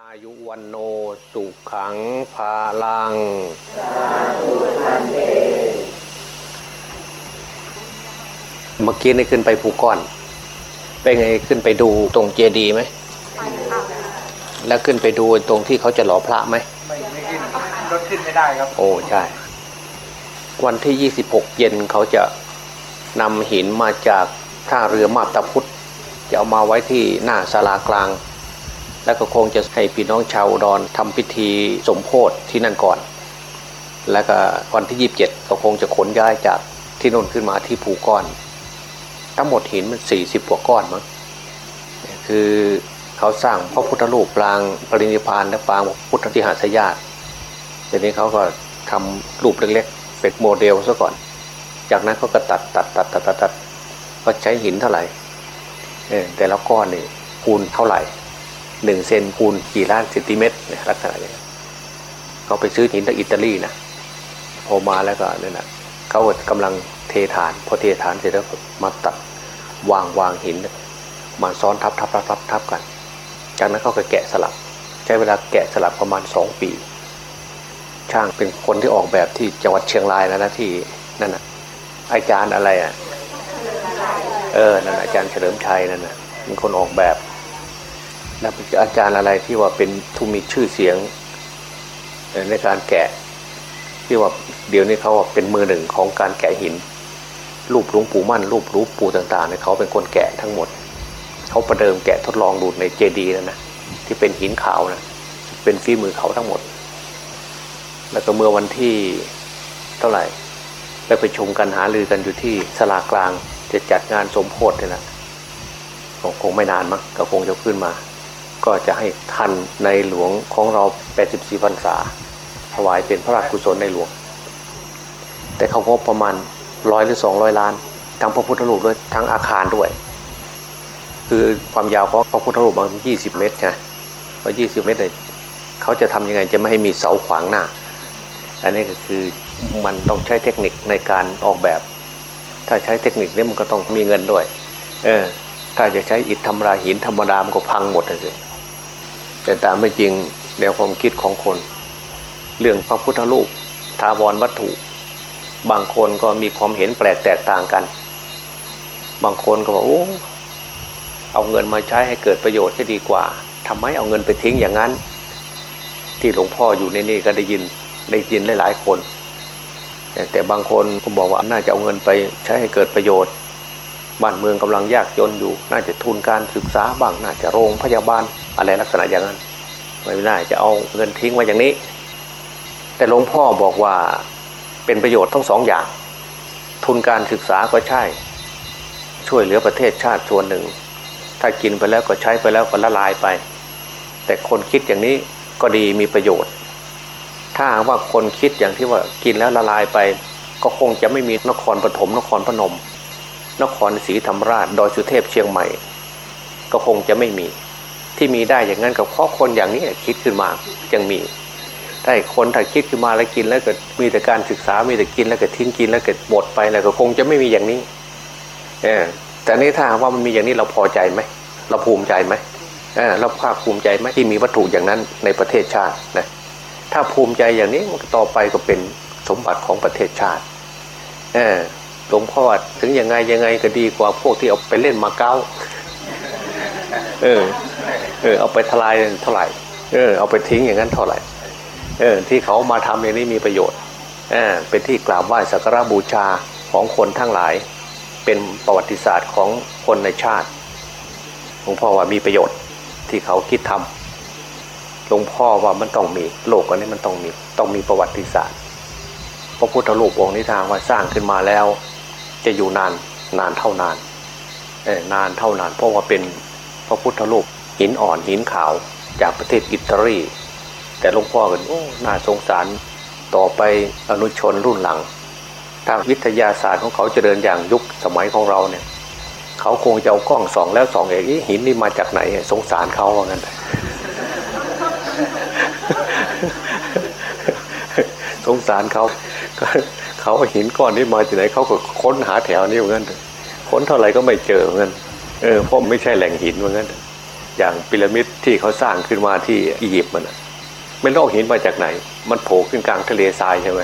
อายุวันโนสุขังภาลัง เมื่อกี้นี่ขึ้นไปภูก้อนเป็นไงขึ้นไปดูตรงเจดีย์ไหม แล้วขึ้นไปดูตรงที่เขาจะหล่อพระไหม ไม่ไม่ขึ้นรถขึ้นไม่ได้ครับ โอ้ใช่ วันที่ 26 เย็นเขาจะนำหินมาจากท่าเรือมาบตาพุธจะเอามาไว้ที่หน้าศาลากลาง แล้วก็คงจะให้พี่น้องชาวอุดรทำพิธีสมโพธิที่นั่นก่อน แล้วก็วันที่ 27 ก็คงจะขนย้ายจากที่นนขึ้นมาที่ภูก้อน ทั้งหมดหินมัน 40กว่าก้อนมั้งคือเขาสร้างพระพุทธรูปปรางปรินิพานและปรางพุทธทิหาสยาตทีนี้เขาก็ทำรูปเล็กๆเป็นโมเดลซะก่อน จากนั้นเขาก็ตัดตัดตัดตัดตัดตัดก็ใช้หินเท่าไหร่เออแต่ละก้อนนี่คูณเท่าไหร่ หนึ่งเซนคูณกี่ล้านเซนติเมตรเนี่ยลักษณะอย่างนี้เขาไปซื้อหินจากอิตาลีนะพอมาแล้วก็เนี่ยนะเขาก็กำลังเทฐาน พอเทฐานเสร็จแล้วมาตัดวางวางหิน มาซ้อนทับทับทับทับทับกัน จากนั้นเขาก็แกะสลัก ใช้เวลาแกะสลักประมาณสองปี ช่างเป็นคนที่ออกแบบที่จังหวัดเชียงรายนะนะที่นั่นน่ะอาจารย์อะไรอะเออนั่นอาจารย์เฉลิมชัยนั่นน่ะเป็นคนออกแบบ แล้วเป็นอาจารย์อะไรที่ว่าเป็นทุมีชื่อเสียงในการแกะ ที่ว่าเดี๋ยวนี้เขาว่าเป็นมือหนึ่งของการแกะหิน รูปหลวงปู่มั่น รูปหลวงปู่ต่างๆเนี่ยเขาเป็นคนแกะทั้งหมด เขาประเดิมแกะทดลองดูในเจดีย์นั่นะที่เป็นหินขาวนะเป็นฝีมือเขาทั้งหมด แล้วก็เมื่อวันที่เท่าไหร่ไปประชุมกันหารือกันอยู่ที่สลากลางจะจัดงานสมโพธิเนี่ยนะคงคงไม่นานมั้งก็คงจะขึ้นมา ก็จะให้ท่านในหลวงของเรา 84พรรษา ถวายเป็นพระราชกุศลในหลวง แต่เขางบประมาณร้อยหรือสองร้อยล้าน ทั้งพระพุทธรูปด้วยทั้งอาคารด้วย คือความยาวของพระพุทธรูปมันยี่สิบเมตรไงพอยี่สิบเมตรเนี่ยเขาจะทำยังไงจะไม่ให้มีเสาขวางหน้า อันนี้ก็คือมันต้องใช้เทคนิคในการออกแบบ ถ้าใช้เทคนิคนี้มันก็ต้องมีเงินด้วย เออถ้าจะใช้อิฐธรรมดาหินธรรมดามันก็พังหมดเลย แต่ตามไม่จริงแนวความคิดของคน เรื่องพระพุทธรูปทาวรวัตถุ บางคนก็มีความเห็นแปลกแตกต่างกัน บางคนก็บอกโอ้เอาเงินมาใช้ให้เกิดประโยชน์จะดีกว่าทำไมเอาเงินไปทิ้งอย่างนั้น ที่หลวงพ่ออยู่ในนี่ก็ได้ยินได้ยินหลายๆคน แต่แต่บางคนก็บอกว่าน่าจะเอาเงินไปใช้ให้เกิดประโยชน์ บ้านเมืองกำลังยากจนอยู่ น่าจะทุนการศึกษาบ้างน่าจะโรงพยาบาลอะไรลักษณะอย่างนั้น ไม่น่าจะเอาเงินทิ้งไว้อย่างนี้ แต่หลวงพ่อบอกว่าเป็นประโยชน์ทั้งสองอย่าง ทุนการศึกษาก็ใช่ ช่วยเหลือประเทศชาติส่วนหนึ่ง ถ้ากินไปแล้วก็ใช้ไปแล้วก็ละลายไป แต่คนคิดอย่างนี้ก็ดีมีประโยชน์ ถ้าหากว่าคนคิดอย่างที่ว่ากินแล้วละลายไป ก็คงจะไม่มีนครปฐมนครพนม นครศรีธรรมราชดอยสุเทพเชียงใหม่ ก็คงจะไม่มี ที่มีได้อย่างนั้นก็เพราะคนอย่างนี้คิดขึ้นมายังมีถ้าคนถ้าคิดขึ้นมาแล้วกินแล้วก็มีแต่การศึกษา มีแต่กินแล้วก็ทิ้งกินแล้วก็หมดไปแล้วก็คงจะไม่มีอย่างนี้ เออแต่นี่ถ้าว่ามันมีอย่างนี้เราพอใจไหมเราภูมิใจไหมเออเราภาคภูมิใจไหมที่มีวัตถุอย่างนั้นในประเทศชาตินะถ้าภูมิใจอย่างนี้ต่อไปก็เป็นสมบัติของประเทศชาติ เออ หลวงพ่อถึงยังไงยังไงก็ดีกว่าพวกที่เอาไปเล่นมาเก้าเออ เออ เอาไปทลายเท่าไหร่ เออ เอาไปทิ้งอย่างนั้นเท่าไหร่ เออ ที่เขามาทำอย่างนี้มีประโยชน์เออเป็นที่กราบไหว้สักการบูชาของคนทั้งหลาย เป็นประวัติศาสตร์ของคนในชาติหลวงพ่อว่ามีประโยชน์ที่เขาคิดทำหลวงพ่อว่ามันต้องมีโลกอันนี้มันต้องมีต้องมีประวัติศาสตร์ พระพุทธรูปองค์นี้ทางว่าสร้างขึ้นมาแล้ว จะอยู่นานนานเท่านานเออนานเท่านาน เพราะว่าเป็นพระพุทธรูปหินอ่อนหินขาวจากประเทศอิตาลีแต่หลวงพ่อกันโอ้น่าสงสารต่อไปอนุชนรุ่นหลัง ทางวิทยาศาสตร์ของเขาจเจริญอย่างยุคสมัยของเราเนี่ย เขาคงจะเอากล้องสองแล้วสองเอกหินนี่มาจากไหนสงสารเขาว่างั้นสงสารเขา เขาหินก้อนนี้มาจากไหนเขาก็ค้นหาแถวนี้เหมือนกันค้นเท่าไหร่ก็ไม่เจอเหมือนกันเออเพราะไม่ใช่แหล่งหินเหมือนกันอย่างพีระมิดที่เขาสร้างขึ้นมาที่อียิปต์มันน่ะไม่รู้เอาหินมาจากไหน มันโผล่ขึ้นกลางทะเลทรายใช่ไหม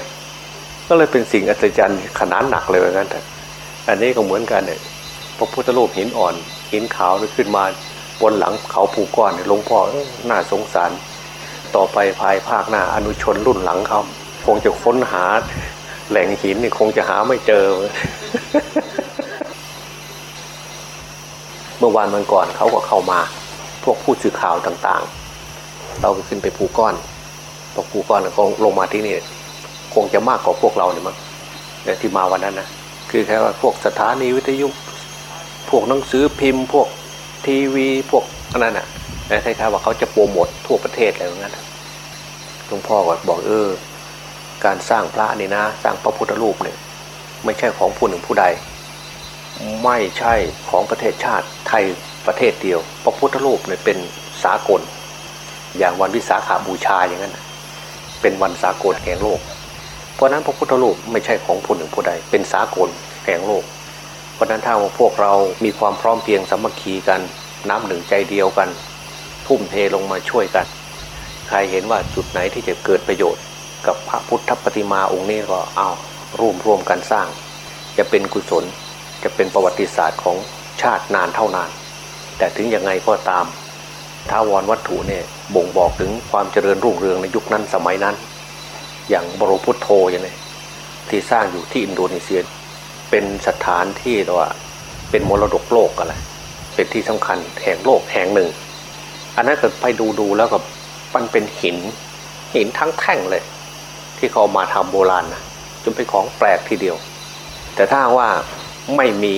ก็เลยเป็นสิ่งอัศจรรย์ขนาดหนักเลยว่างั้นเถอะอันนี้ก็เหมือนกันเนี่ยพระพุทธรูปหินอ่อน หินขาวนี่ขึ้นมาบนหลังเขาภูก้อนหลวงพ่อน่าสงสาร ต่อไปภายภาคหน้าอนุชนรุ่นหลังเขาคงจะค้นหา แหล่งหินนี่คงจะหาไม่เจอ เมื่อวานมันก่อนเขาก็เข้ามา พวกผู้สื่อข่าวต่างๆ เราก็ขึ้นไปภูก้อนพอภูก้อนเขาลงมาที่นี่ คงจะมากกว่าพวกเราเนี่ยมั้งเนี่ยที่มาวันนั้นนะคือแค่ว่าพวกสถานีวิทยุ พวกหนังสือพิมพ์ พวกทีวี พวกอันนั้นอะคล้ายๆว่าเขาจะโปรโมททั่วประเทศอะไรอย่างนั้นหลวงพ่อก็บอกเออ การสร้างพระนี่นะ สร้างพระพุทธรูปเนี่ยไม่ใช่ของผู้หนึ่งผู้ใด ไม่ใช่ของประเทศชาติไทยประเทศเดียว พระพุทธรูปเนี่ยเป็นสากล อย่างวันวิสาขาบูชาอย่างนั้น เป็นวันสากลแห่งโลก เพราะนั้นพระพุทธรูปไม่ใช่ของผู้หนึ่งผู้ใด เป็นสากลแห่งโลก เพราะนั้นถ้าว่าพวกเรามีความพร้อมเพียงสามัคคีกันน้ำหนึ่งใจเดียวกัน ทุ่มเทลงมาช่วยกัน ใครเห็นว่าจุดไหนที่จะเกิดประโยชน์ กับพระพุทธปฏิมาองค์นี้ก็เอาร่วมร่วมกันสร้าง จะเป็นกุศลจะเป็นประวัติศาสตร์ของชาตินานเท่านาน แต่ถึงยังไงก็ตามท้าวรวัตถุเนี่ยบ่งบอกถึงความเจริญรุ่งเรืองในยุคนั้นสมัยนั้น อย่างบรมพุทโธอย่างนี้ที่สร้างอยู่ที่อินโดนีเซียเป็นสถานที่ว่าเป็นมรดกโลกอะไรเป็นที่สำคัญแห่งโลกแห่งหนึ่ง อันนั้นเกิดไปดูดูแล้วก็มันเป็นหินหินทั้งแท่งเลย ที่เขาเอามาทำโบราณนะจนเป็นของแปลกทีเดียว แต่ถ้าว่าไม่มี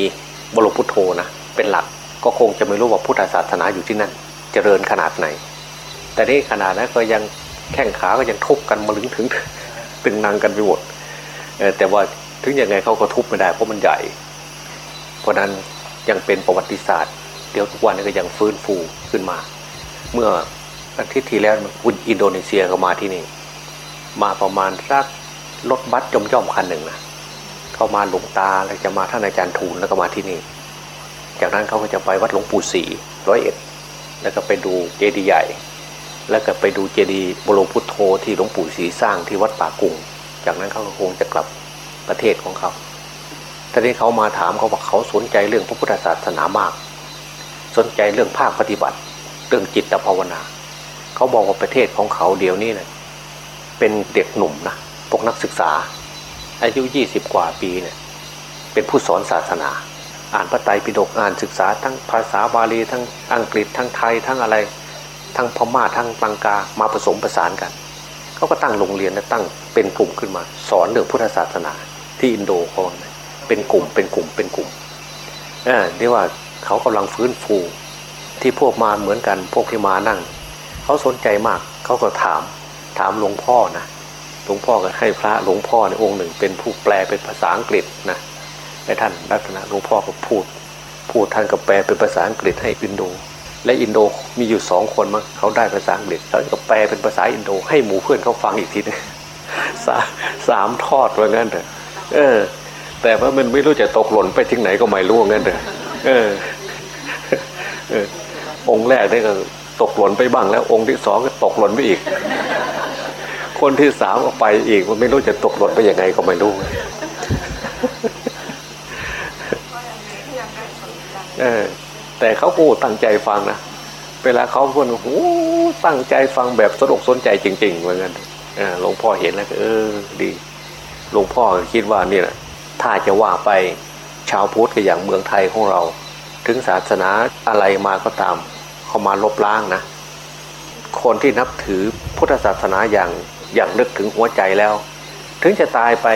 บรมพุทโธนะเป็นหลักก็คงจะไม่รู้ว่าพุทธศาสนาอยู่ที่นั่น เจริญขนาดไหน แต่นี่ขนาดนั้นก็ยังแข้งขาก็ยังทุบกันมาลึงถึงตึงนังกันไปหมดแต่ว่าถึงยังไงเขาก็ทุบไม่ได้เพราะมันใหญ่ เพราะนั้นยังเป็นประวัติศาสตร์ เดี๋ยวทุกวันนี้ก็ยังฟื้นฟูขึ้นมา เมื่ออาทิตย์ที่แล้วอุนอินโดนีเซียก็มาที่นี่ มาประมาณสักรถบัสย่อมคันหนึ่งนะเข้ามาหลวงตาแล้วจะมาท่านอาจารย์ทูลแล้วก็มาที่นี่ จากนั้นเขาก็จะไปวัดหลวงปู่ศรีร้อยเอ็ดแล้วก็ไปดูเจดีย์ใหญ่ แล้วก็ไปดูเจดีย์บรมพุทโธที่หลวงปู่ศรีสร้างที่วัดป่ากุงจากนั้นเขาก็คงจะกลับประเทศของเขาทีนี้เขามาถามเขาบอกเขาสนใจเรื่องพระพุทธศาสนามาก สนใจเรื่องภาคปฏิบัติ เรื่องจิตภาวนา เขาบอกว่าประเทศของเขาเดียวนี้นะ เป็นเด็กหนุ่มนะพวกนักศึกษา อายุยี่สิบกว่าปีเนี่ยเป็นผู้สอนศาสนา อ่านพระไตรปิฎกอ่านศึกษาทั้งภาษาบาลีทั้งอังกฤษทั้งไทยทั้งอะไร ทั้งพม่าทั้งลังกามาผสมผสานกันเขาก็ตั้งโรงเรียนและตั้งเป็นกลุ่มขึ้นมา สอนเรื่องพุทธศาสนา ที่อินโดเขาว่าไงเป็นกลุ่มเป็นกลุ่มเป็นกลุ่มเออเรียกว่าเขากำลังฟื้นฟูที่พวกมาเหมือนกันพวกที่มานั่งเขาสนใจมากเขาก็ถาม ถามหลวงพ่อนะหลวงพ่อก็ให้พระหลวงพ่อในองค์หนึ่ง เป็นผู้แปลเป็นภาษาอังกฤษนะให้ท่านรัตนะหลวงพ่อก็พูด พูดท่านก็แปลเป็นภาษาอังกฤษให้อินโด และอินโดมีอยู่สองคนมั้งเขาได้ภาษาอังกฤษเขาก็แปลเป็นภาษาอินโด ให้หมู่เพื่อนเขาฟังอีกทีนึงสาสามทอดว่างั้นเถอะเออ แต่ว่ามันไม่รู้จะตกหล่นไปถึงไหนก็ไม่รู้ว่างั้นเถอะเออเออองค์แรกนี่ก็ตกหล่นไปบ้างแล้วองค์ที่สองก็ตกหล่นไปอีก คนที่สามออกไปอีกมันไม่รู้จะตกหล่นไปยังไงก็ไม่รู้เออแต่เขาโอ้ตั้งใจฟังนะเวลาเขาพูดโอ้ตั้งใจฟังแบบสนอกสนใจจริงๆเหมือนกันหลวงพ่อเห็นแล้วก็เออดีหลวงพ่อคิดว่านี่แหละถ้าจะว่าไปชาวพุทธก็อย่างเมืองไทยของเรา ถึงศาสนาอะไรมาก็ตาม เขามาลบล้างนะ คนที่นับถือพุทธศาสนาอย่าง อย่างนึกถึงหัวใจแล้ว ถึงจะตายไป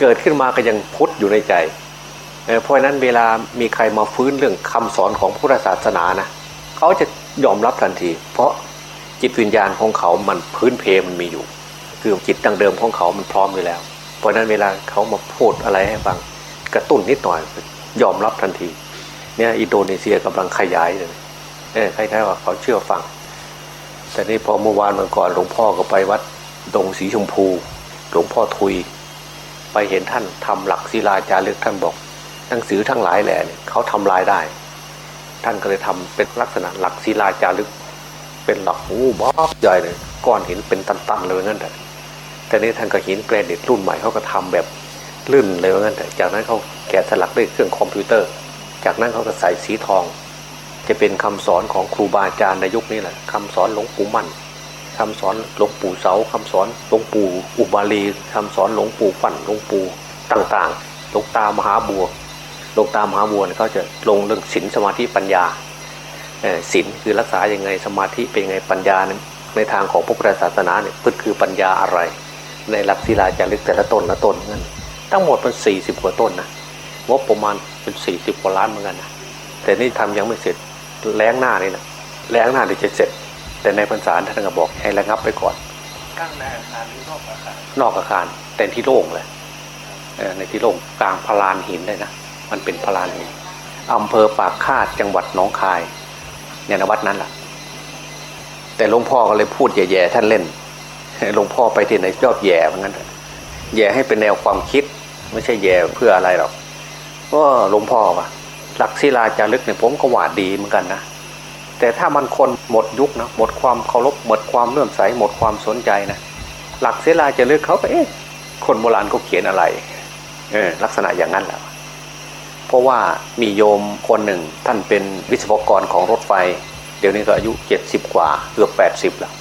เกิดขึ้นมาก็ยังพุทธอยู่ในใจเเพราะนั้นเวลามีใครมาฟื้นเรื่องคำสอนของพุทธศาสนานะเขาจะยอมรับทันที เพราะจิตวิญญาณของเขามันพื้นเพมันมีอยู่ คือจิตดังเดิมของเขามันพร้อมอยู่แล้ว เพราะนั้นเวลาเขามาพูดอะไรให้ฟังกระตุ้นนิดหน่อยยอมรับทันทีเนี่ยอินโดนีเซียกำลังขยายเลยเออคล้ายๆว่าเขาเชื่อฟัง แต่นี่พอเมื่อวานวันก่อนหลวงพ่อก็ไปวัด ดงสีชมพูหลวงพ่อทุย ไปเห็นท่านทำหลักศิลาจารึกท่านบอก หนังสือทั้งหลายแหล่เขาทำลายได้ ท่านก็เลยทำเป็นลักษณะหลักศิลาจารึก เป็นหลักโอ้บ้าใหญ่เลยก้อนหินเป็นตันๆเลยงั้นแต่แต่นี้ท่านก็หินแกรนิตรุ่นใหม่เขาก็ทำแบบลื่นเลยงั้นแต่จากนั้นเขาแกะสลักด้วยเครื่องคอมพิวเตอร์ จากนั้นเขาก็ใส่สีทอง จะเป็นคำสอนของครูบาอาจารย์ในยุคนี้แหละคำสอนหลวงปู่มั่น คำสอนหลวงปู่เสาคำสอนหลวงปู่อุบาลีคำสอนหลวงปู่ปั่นหลวงปู่ต่างๆหลวงตามหาบัวหลวงตามหาบัวเขาจะลงเรื่องศีลสมาธิปัญญาศีลคือรักษาอยังไงสมาธิเป็นไงปัญญานในทางของพระพุทธศาสนาเนี่ยพืชคือปัญญาอะไร ในหลักศิลาจารึกแต่ละต้นละต้นนั่นทั้งหมดเป็นสี่สิบกว่าต้นนะงบประมาณเป็นสี่สิบกว่าล้านเหมือนกันนะแต่นี่ทำยังไม่เสร็จแล้งหน้านี่นะแล้งหน้าเดี๋ยวจะเสร็จ แต่ในพรรษาท่านก็บอกให้ระงับไปก่อนตั้งในอาคารหรือนอกอาคารนอกอาคารแต่ที่โล่งเลยเออในที่โล่งกลางพลานหินเลยนะมันเป็นพลานหินอำเภอปากคาดจังหวัดหนองคายเนี่ยนะวัดนั้นแหละแต่หลวงพ่อก็เลยพูดแย่ๆท่านเล่นหลวงพ่อไปที่ไหนชอบแย่เหมือนกันเถอะแย่ให้เป็นแนวความคิด ไม่ใช่แย่เพื่ออะไรหรอกก็หลวงพ่อว่ะหลักศิลาจารึกเนี่ยผมก็ว่าดีเหมือนกันนะ แต่ถ้ามันคนหมดยุคนะหมดความเคารพหมดความเลื่อมใสหมดความสนใจนะหลักศิลาจารึกเขาก็เอ๊ะคนโบราณเขาเขียนอะไรเออลักษณะอย่างนั้นแหละเพราะว่ามีโยมคนหนึ่งท่านเป็นวิศวกรของรถไฟ เดี๋ยวนี้ก็อายุเจ็ดสิบกว่าเกือบแปดสิบแล้ว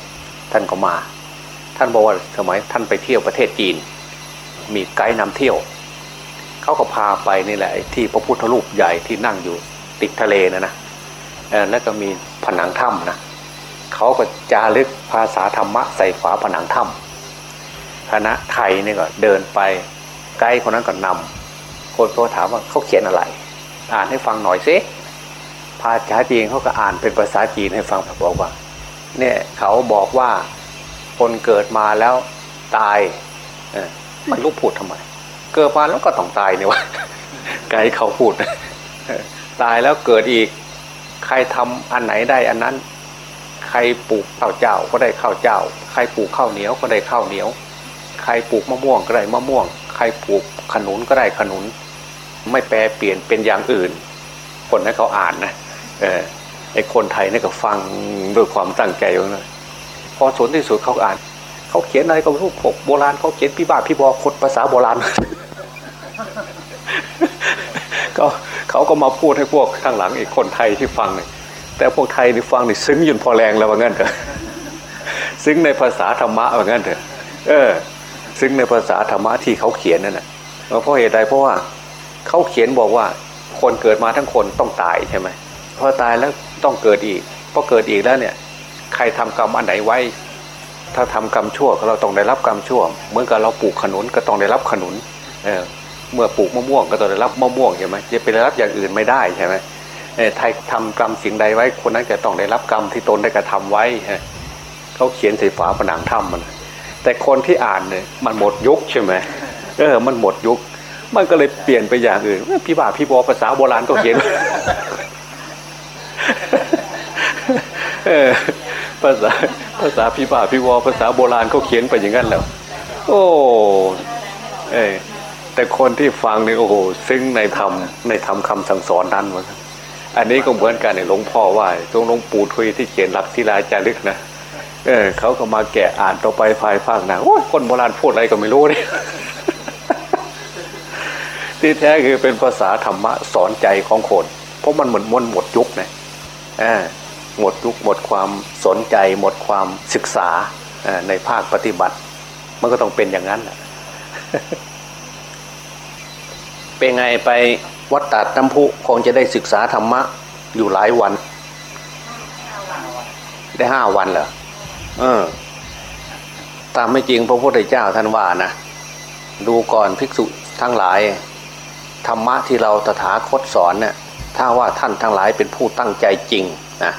ท่านก็มา ท่านบอกว่าสมัยท่านไปเที่ยวประเทศจีน มีไกด์นำเที่ยวเขาก็พาไปนี่แหละที่พระพุทธรูปใหญ่ที่นั่งอยู่ติดทะเลนะนะ แล้วก็มีผนังถ้ำนะเขาก็จารึกภาษาธรรมะใส่ฝาผนังถ้ำคณะไทยนี่ก็เดินไปไกด์คนนั้นก็นำคนก็ถามว่าเขาเขียนอะไร อ่านให้ฟังหน่อยสิภาษาจีนเขาก็อ่านเป็นภาษาจีนให้ฟังบอกว่าเนี่ยเขาบอกว่าคนเกิดมาแล้วตายมันรู้พูดทำไม เกิดมาแล้วก็ต้องตายเนี่ยวะไกด์เขาพูด ตายแล้วเกิดอีก ใครทำอันไหนได้อันนั้น ใครปลูกข้าวเจ้าก็ได้ข้าวเจ้า ใครปลูกข้าวเหนียวก็ได้ข้าวเหนียว ใครปลูกมะม่วงก็ได้มะม่วง ใครปลูกขนุนก็ได้ขนุน ไม่แปลเปลี่ยนเป็นอย่างอื่น คนนั้นเขาอ่านนะเออไอคนไทยนี่ก็ฟังด้วยความตั้งใจนะพอสนที่สุดเขาอ่านเขาเขียนอะไรก็รู้พวกโบราณเขาเขียนพี่บ้าพี่บอคนภาษาโบราณ ก็เขาก็มาพูดให้พวกข้างหลังอีกคนไทยที่ฟังเนี่ยแต่พวกไทยนี่ฟังนี่ซึ้งอยืนพอแรงแล้วว่างั้นเถอะซึ้งในภาษาธรรมะว่างั้นเถอะเออ ซึ้งในภาษาธรรมะที่เขาเขียนนั่นแหละเพราะเหตุใดเพราะว่าเขาเขียนบอกว่าคนเกิดมาทั้งคนต้องตายใช่ไหมพอตายแล้วต้องเกิดอีกพอเกิดอีกแล้วเนี่ย ใครทำกรรมอันไหนไว้ ถ้าทำกรรมชั่วเราต้องได้รับกรรมชั่วเหมือนกับเราปลูกขนุนก็ต้องได้รับขนุนเออ เมื่อปลูกมะม่วงก็ต้องได้รับมะม่วงใช่ไหมจะไปได้รับอย่างอื่นไม่ได้ใช่ไหมเออใครทำกรรมสิ่งใดไว้ คนนั้นจะต้องได้รับกรรมที่ตนได้กระทำไว้เขาเขียนใส่ฝาผนังถ้ำมันแต่คนที่อ่านเนี่ยมันหมดยุคใช่ไหมเออ มันหมดยุค มันก็เลยเปลี่ยนไปอย่างอื่นพี่บ่าพี่บอภาษาโบราณก็เขียนเออภาษาภาษาพี่บ่าพี่วอภาษาโบราณเขาเขียนไปอย่างนั้นแล้ว โอ้ เออ แต่คนที่ฟังนี่โอ้โหซึ้งในธรรมในธรรมคำสั่งสอนนั้นวะอันนี้ก็เหมือนกันเนี่ยหลวงพ่อว่าตรงหลวงปู่ทุยที่เขียนหลักศิลาจารึกนะเออเขาก็มาแกะอ่านต่อไปภายภาคหน้าโอ้ยคนโบราณพูดอะไรก็ไม่รู้เนี่ยที่แท้คือเป็นภาษาธรรมะสอนใจของคน เพราะมันเหมือนมันหมดยุคนะอ่าหมดยุคหมดความสนใจหมดความศึกษาอ่าในภาคปฏิบัติ มันก็ต้องเป็นอย่างนั้นแหละ เป็นไงไปวัดตาดน้ำพุคงจะได้ศึกษาธรรมะอยู่หลายวัน ได้ห้าวันเหรอเออ ตามไม่จริงพระพุทธเจ้าท่านว่านะ ดูก่อนภิกษุทั้งหลาย ธรรมะที่เราตถาคตสอนเนี่ยถ้าว่าท่านทั้งหลายเป็นผู้ตั้งใจจริงนะ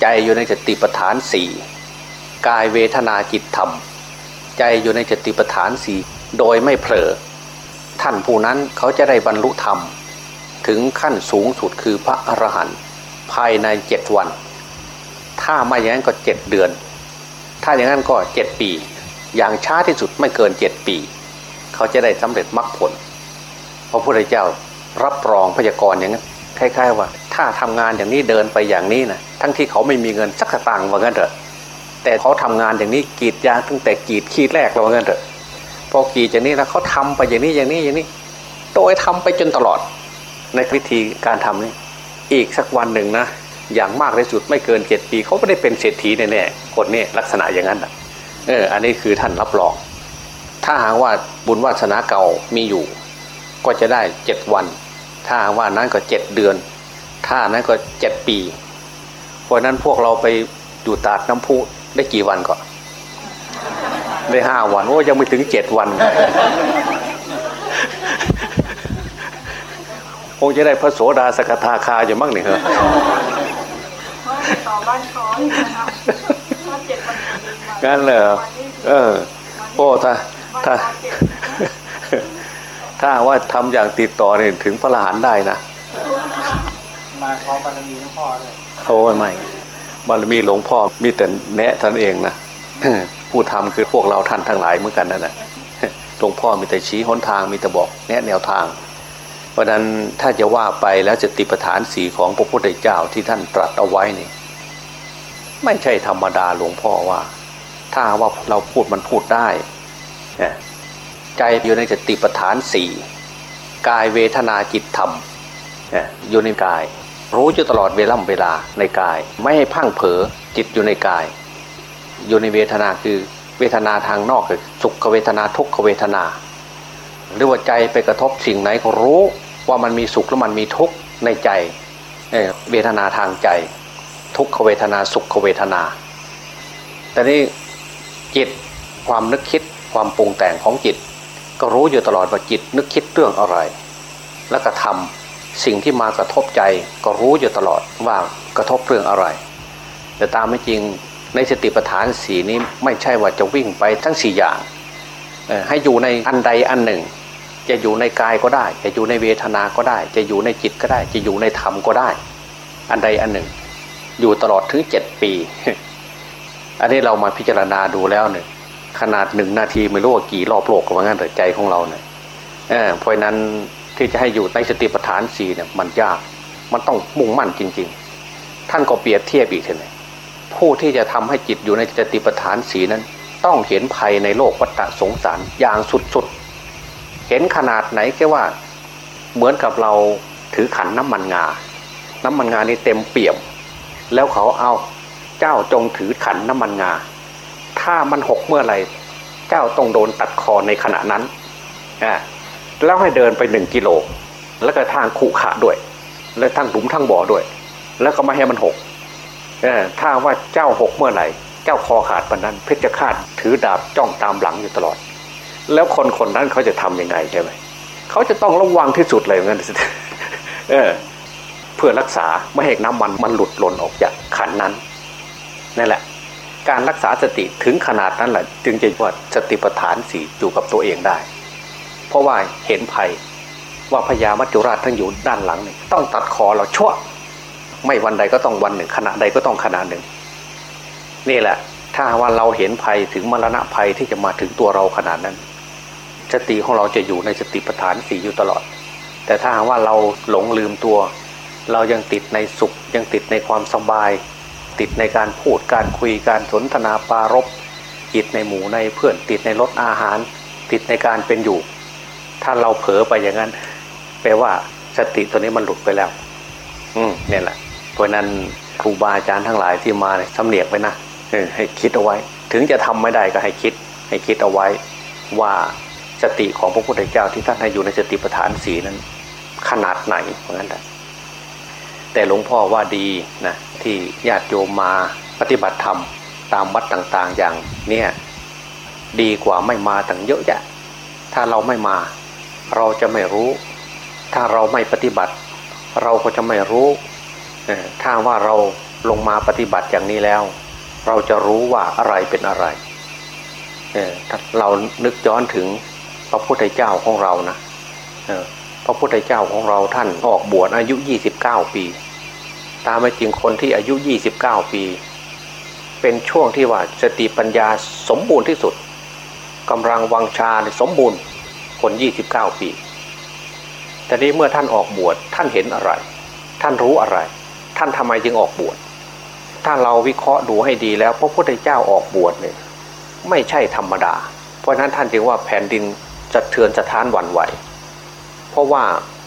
ใจอยู่ในสติปฐานสี่กายเวทนาจิตธรรม ใจอยู่ในสติปฐานสี่โดยไม่เผลอ ท่านผู้นั้นเขาจะได้บรรลุธรรม ถึงขั้นสูงสุดคือพระอรหันต์ภายในเจ็ดวัน ถ้าไม่อย่างนั้นก็เจ็ดเดือน ถ้าอย่างนั้นก็เจ็ดปี อย่างช้าที่สุดไม่เกินเจ็ดปี เขาจะได้สำเร็จมรรคผลพระพุทธเจ้ารับรองพยากรณ์อย่างนั้นคล้ายๆว่า ถ้าทำงานอย่างนี้เดินไปอย่างนี้นะทั้งที่เขาไม่มีเงินสักตางค์ว่างั้นเถอะแต่เขาทำงานอย่างนี้กีดยางตั้งแต่กีดขีดแรกแล้วว่างั้นเถอะ อกรีดอย่างนี้แล้วเขาทำไปอย่างนี้อย่างนี้อย่างนี้โดยทำไปจนตลอด ในวิธีการทำนี่อีกสักวันหนึ่งนะอย่างมากที่สุดไม่เกินเจ็ดปีเขาไม่ได้เป็นเศรษฐีแน่ๆคนนี้ลักษณะอย่างนั้นน่ะเอออันนี้คือท่านรับรอง ถ้าหากว่าบุญวาสนาเก่ามีอยู่ ก็จะได้เจ็ดวัน ถ้าหากว่านั้นก็เจ็ดเดือน ถ้านั้นก็เจ็ดปี เพราะนั้นพวกเราไปอยู่ตาดน้ำพุได้กี่วันก่อน ได้ห้าวันโอ้ยังไม่ถึงเจ็ดวันคงจะได้พระโสดาสกทาคาอยู่มั่งนี่เหรอเพราะต่อบ้านคอยนะคะว่าเจ็ดวันถึงวันงั้นเหรอเออโอ้ถ้าถ้าวันเจ็ดถ้าว่าทำอย่างติดต่อเนี่ยถึงพระอรหันต์ได้นะมาพร้อมบารมีหลวงพ่อเลยโอ้ยไม่บารมีหลวงพ่อมีแต่แนะท่านเองนะ ผู้ทำคือพวกเราท่านทั้งหลายเหมือนกันนั่นแหละหลวงพ่อมีแต่ชี้หนทางมีแต่บอกแนะแนวทาง เพราะฉะนั้นถ้าจะว่าไปแล้วจะติปฐานสีของพระพุทธเจ้าที่ท่านตรัสเอาไว้นี่ไม่ใช่ธรรมดาหลวงพ่อว่า ถ้าว่าเราพูดมันพูดได้ใจอยู่ในสติปัฏฐานสี่กายเวทนาจิตธรรมอยู่ในกาย รู้อยู่ตลอดเวล่ำเวลาในกาย ไม่ให้พังเผลอจิตอยู่ในกาย อยู่ในเวทนาคือเวทนาทางนอกคือสุขเวทนาทุกขเวทนา หรือว่าใจไปกระทบสิ่งไหนก็รู้ว่ามันมีสุขและมันมีทุกข์ในใจเเวทนาทางใจ ทุกขเวทนาสุขเวทนา แต่นี่จิตความนึกคิดความปรุงแต่งของจิต ก็รู้อยู่ตลอดว่าจิตนึกคิดเรื่องอะไร แล้วก็ทำสิ่งที่มากระทบใจก็รู้อยู่ตลอดว่ากระทบเรื่องอะไร แต่ตามไม่จริง ในสติปัฏฐานสีนี้ไม่ใช่ว่าจะวิ่งไปทั้งสี่อย่างให้อยู่ในอันใดอันหนึ่ง จะอยู่ในกายก็ได้ จะอยู่ในเวทนาก็ได้ จะอยู่ในจิตก็ได้ จะอยู่ในธรรมก็ได้ อันใดอันหนึ่ง อยู่ตลอดถึงเจ็ดปี อันนี้เรามาพิจารณาดูแล้วเนี่ยขนาดหนึ่งนาทีไม่รู้ว่ากี่รอบโลกว่างั้นแต่ใจของเราเนี่ยเออเพราะนั้นที่จะให้อยู่ในสติปัฏฐานสี่เนี่ยมันยาก มันต้องมุ่งมั่นจริง ๆ ท่านก็เปรียบเทียบอีกเท่าไหร่ ผู้ที่จะทำให้จิตอยู่ในสติปฐานสีนั้น ต้องเห็นภัยในโลกวัฏสงสารอย่างสุดๆ เห็นขนาดไหนแค่ว่า เหมือนกับเราถือขันน้ำมันงา น้ำมันงานี่เต็มเปี่ยม แล้วเขาเอาเจ้าจงถือขันน้ำมันงา ถ้ามันหกเมื่อไรเจ้าต้องโดนตัดคอในขณะนั้นอ่าแล้วให้เดินไปหนึ่งกิโลแล้วก็ทางขุขะด้วย และทั้งหลุมทั้งบ่อด้วย แล้วก็ไม่ให้มันหก ถ้าว่าเจ้าหกเมื่อไหร่ เจ้าคอขาดปานนั้นเพชฌฆาตถือดาบจ้องตามหลังอยู่ตลอด แล้วคนคนนั้นเขาจะทํำยังไงใช่ไหมเขาจะต้องระวังที่สุดเลยงั้นเออเพื่อรักษาไม่ให้น้ำมันมันหลุดหล่นออกจากขันนั้นนั่นแหละ การรักษาสติถึงขนาดนั้นแหละ จึงจะว่าสติปัฏฐานสี่อยู่กับตัวเองได้ เพราะว่าเห็นภัยว่าพญามัจจุราชทั้งอยู่ด้านหลังนี่ต้องตัดคอเราชั่ว ไม่วันใดก็ต้องวันหนึ่งขณะใดก็ต้องขณะหนึ่ง นี่แหละ ถ้าว่าเราเห็นภัยถึงมรณะภัยที่จะมาถึงตัวเราขนาดนั้นสติของเราจะอยู่ในสติปัฏฐานสี่อยู่ตลอด แต่ถ้าหากว่าเราหลงลืมตัว เรายังติดในสุข ยังติดในความสบาย ติดในการพูดการคุยการสนทนาปรารบติดในหมู่ในเพื่อนติดในรสอาหาร ติดในการเป็นอยู่ ถ้าเราเผลอไปอย่างนั้น แปลว่าสติตัวนี้มันหลุดไปแล้ว อืมเนี่ยแหละ เพราะนั้นครูบาอาจารย์ทั้งหลายที่มาเนี่ยสำเนียกไว้นะให้คิดเอาไว้ ถึงจะทำไม่ได้ก็ให้คิด ให้คิดเอาไว้ว่าสติของพระพุทธเจ้าที่ท่านให้อยู่ในสติปัฏฐานสีนั้น ขนาดไหนเพราะงั้นแหละแต่หลวงพ่อว่าดีนะที่ญาติโยมมาปฏิบัติธรรมตามวัดต่างๆอย่างเนี่ยดีกว่าไม่มาตั้งเยอะแยะ ถ้าเราไม่มา เราจะไม่รู้ ถ้าเราไม่ปฏิบัติ เราก็จะไม่รู้ ถ้าว่าเราลงมาปฏิบัติอย่างนี้แล้ว เราจะรู้ว่าอะไรเป็นอะไรเรานึกย้อนถึงพระพุทธเจ้าของเรานะพระพุทธเจ้าของเราท่านออกบวชอายุ 29 ปี ตามไม่จริงคนที่อายุ 29 ปี เป็นช่วงที่ว่าสติปัญญาสมบูรณ์ที่สุดกำลังวังชาสมบูรณ์คน 29 ปี แต่นี้เมื่อท่านออกบวชท่านเห็นอะไร ท่านรู้อะไร ท่านทำไมจึงออกบวชถ้าเราวิเคราะห์ดูให้ดีแล้วพระพุทธเจ้าออกบวชเนี่ยไม่ใช่ธรรมดา เพราะฉะนั้นท่านจึงว่าแผ่นดินจะเทือนสะท้านหวั่นไหว เพราะว่า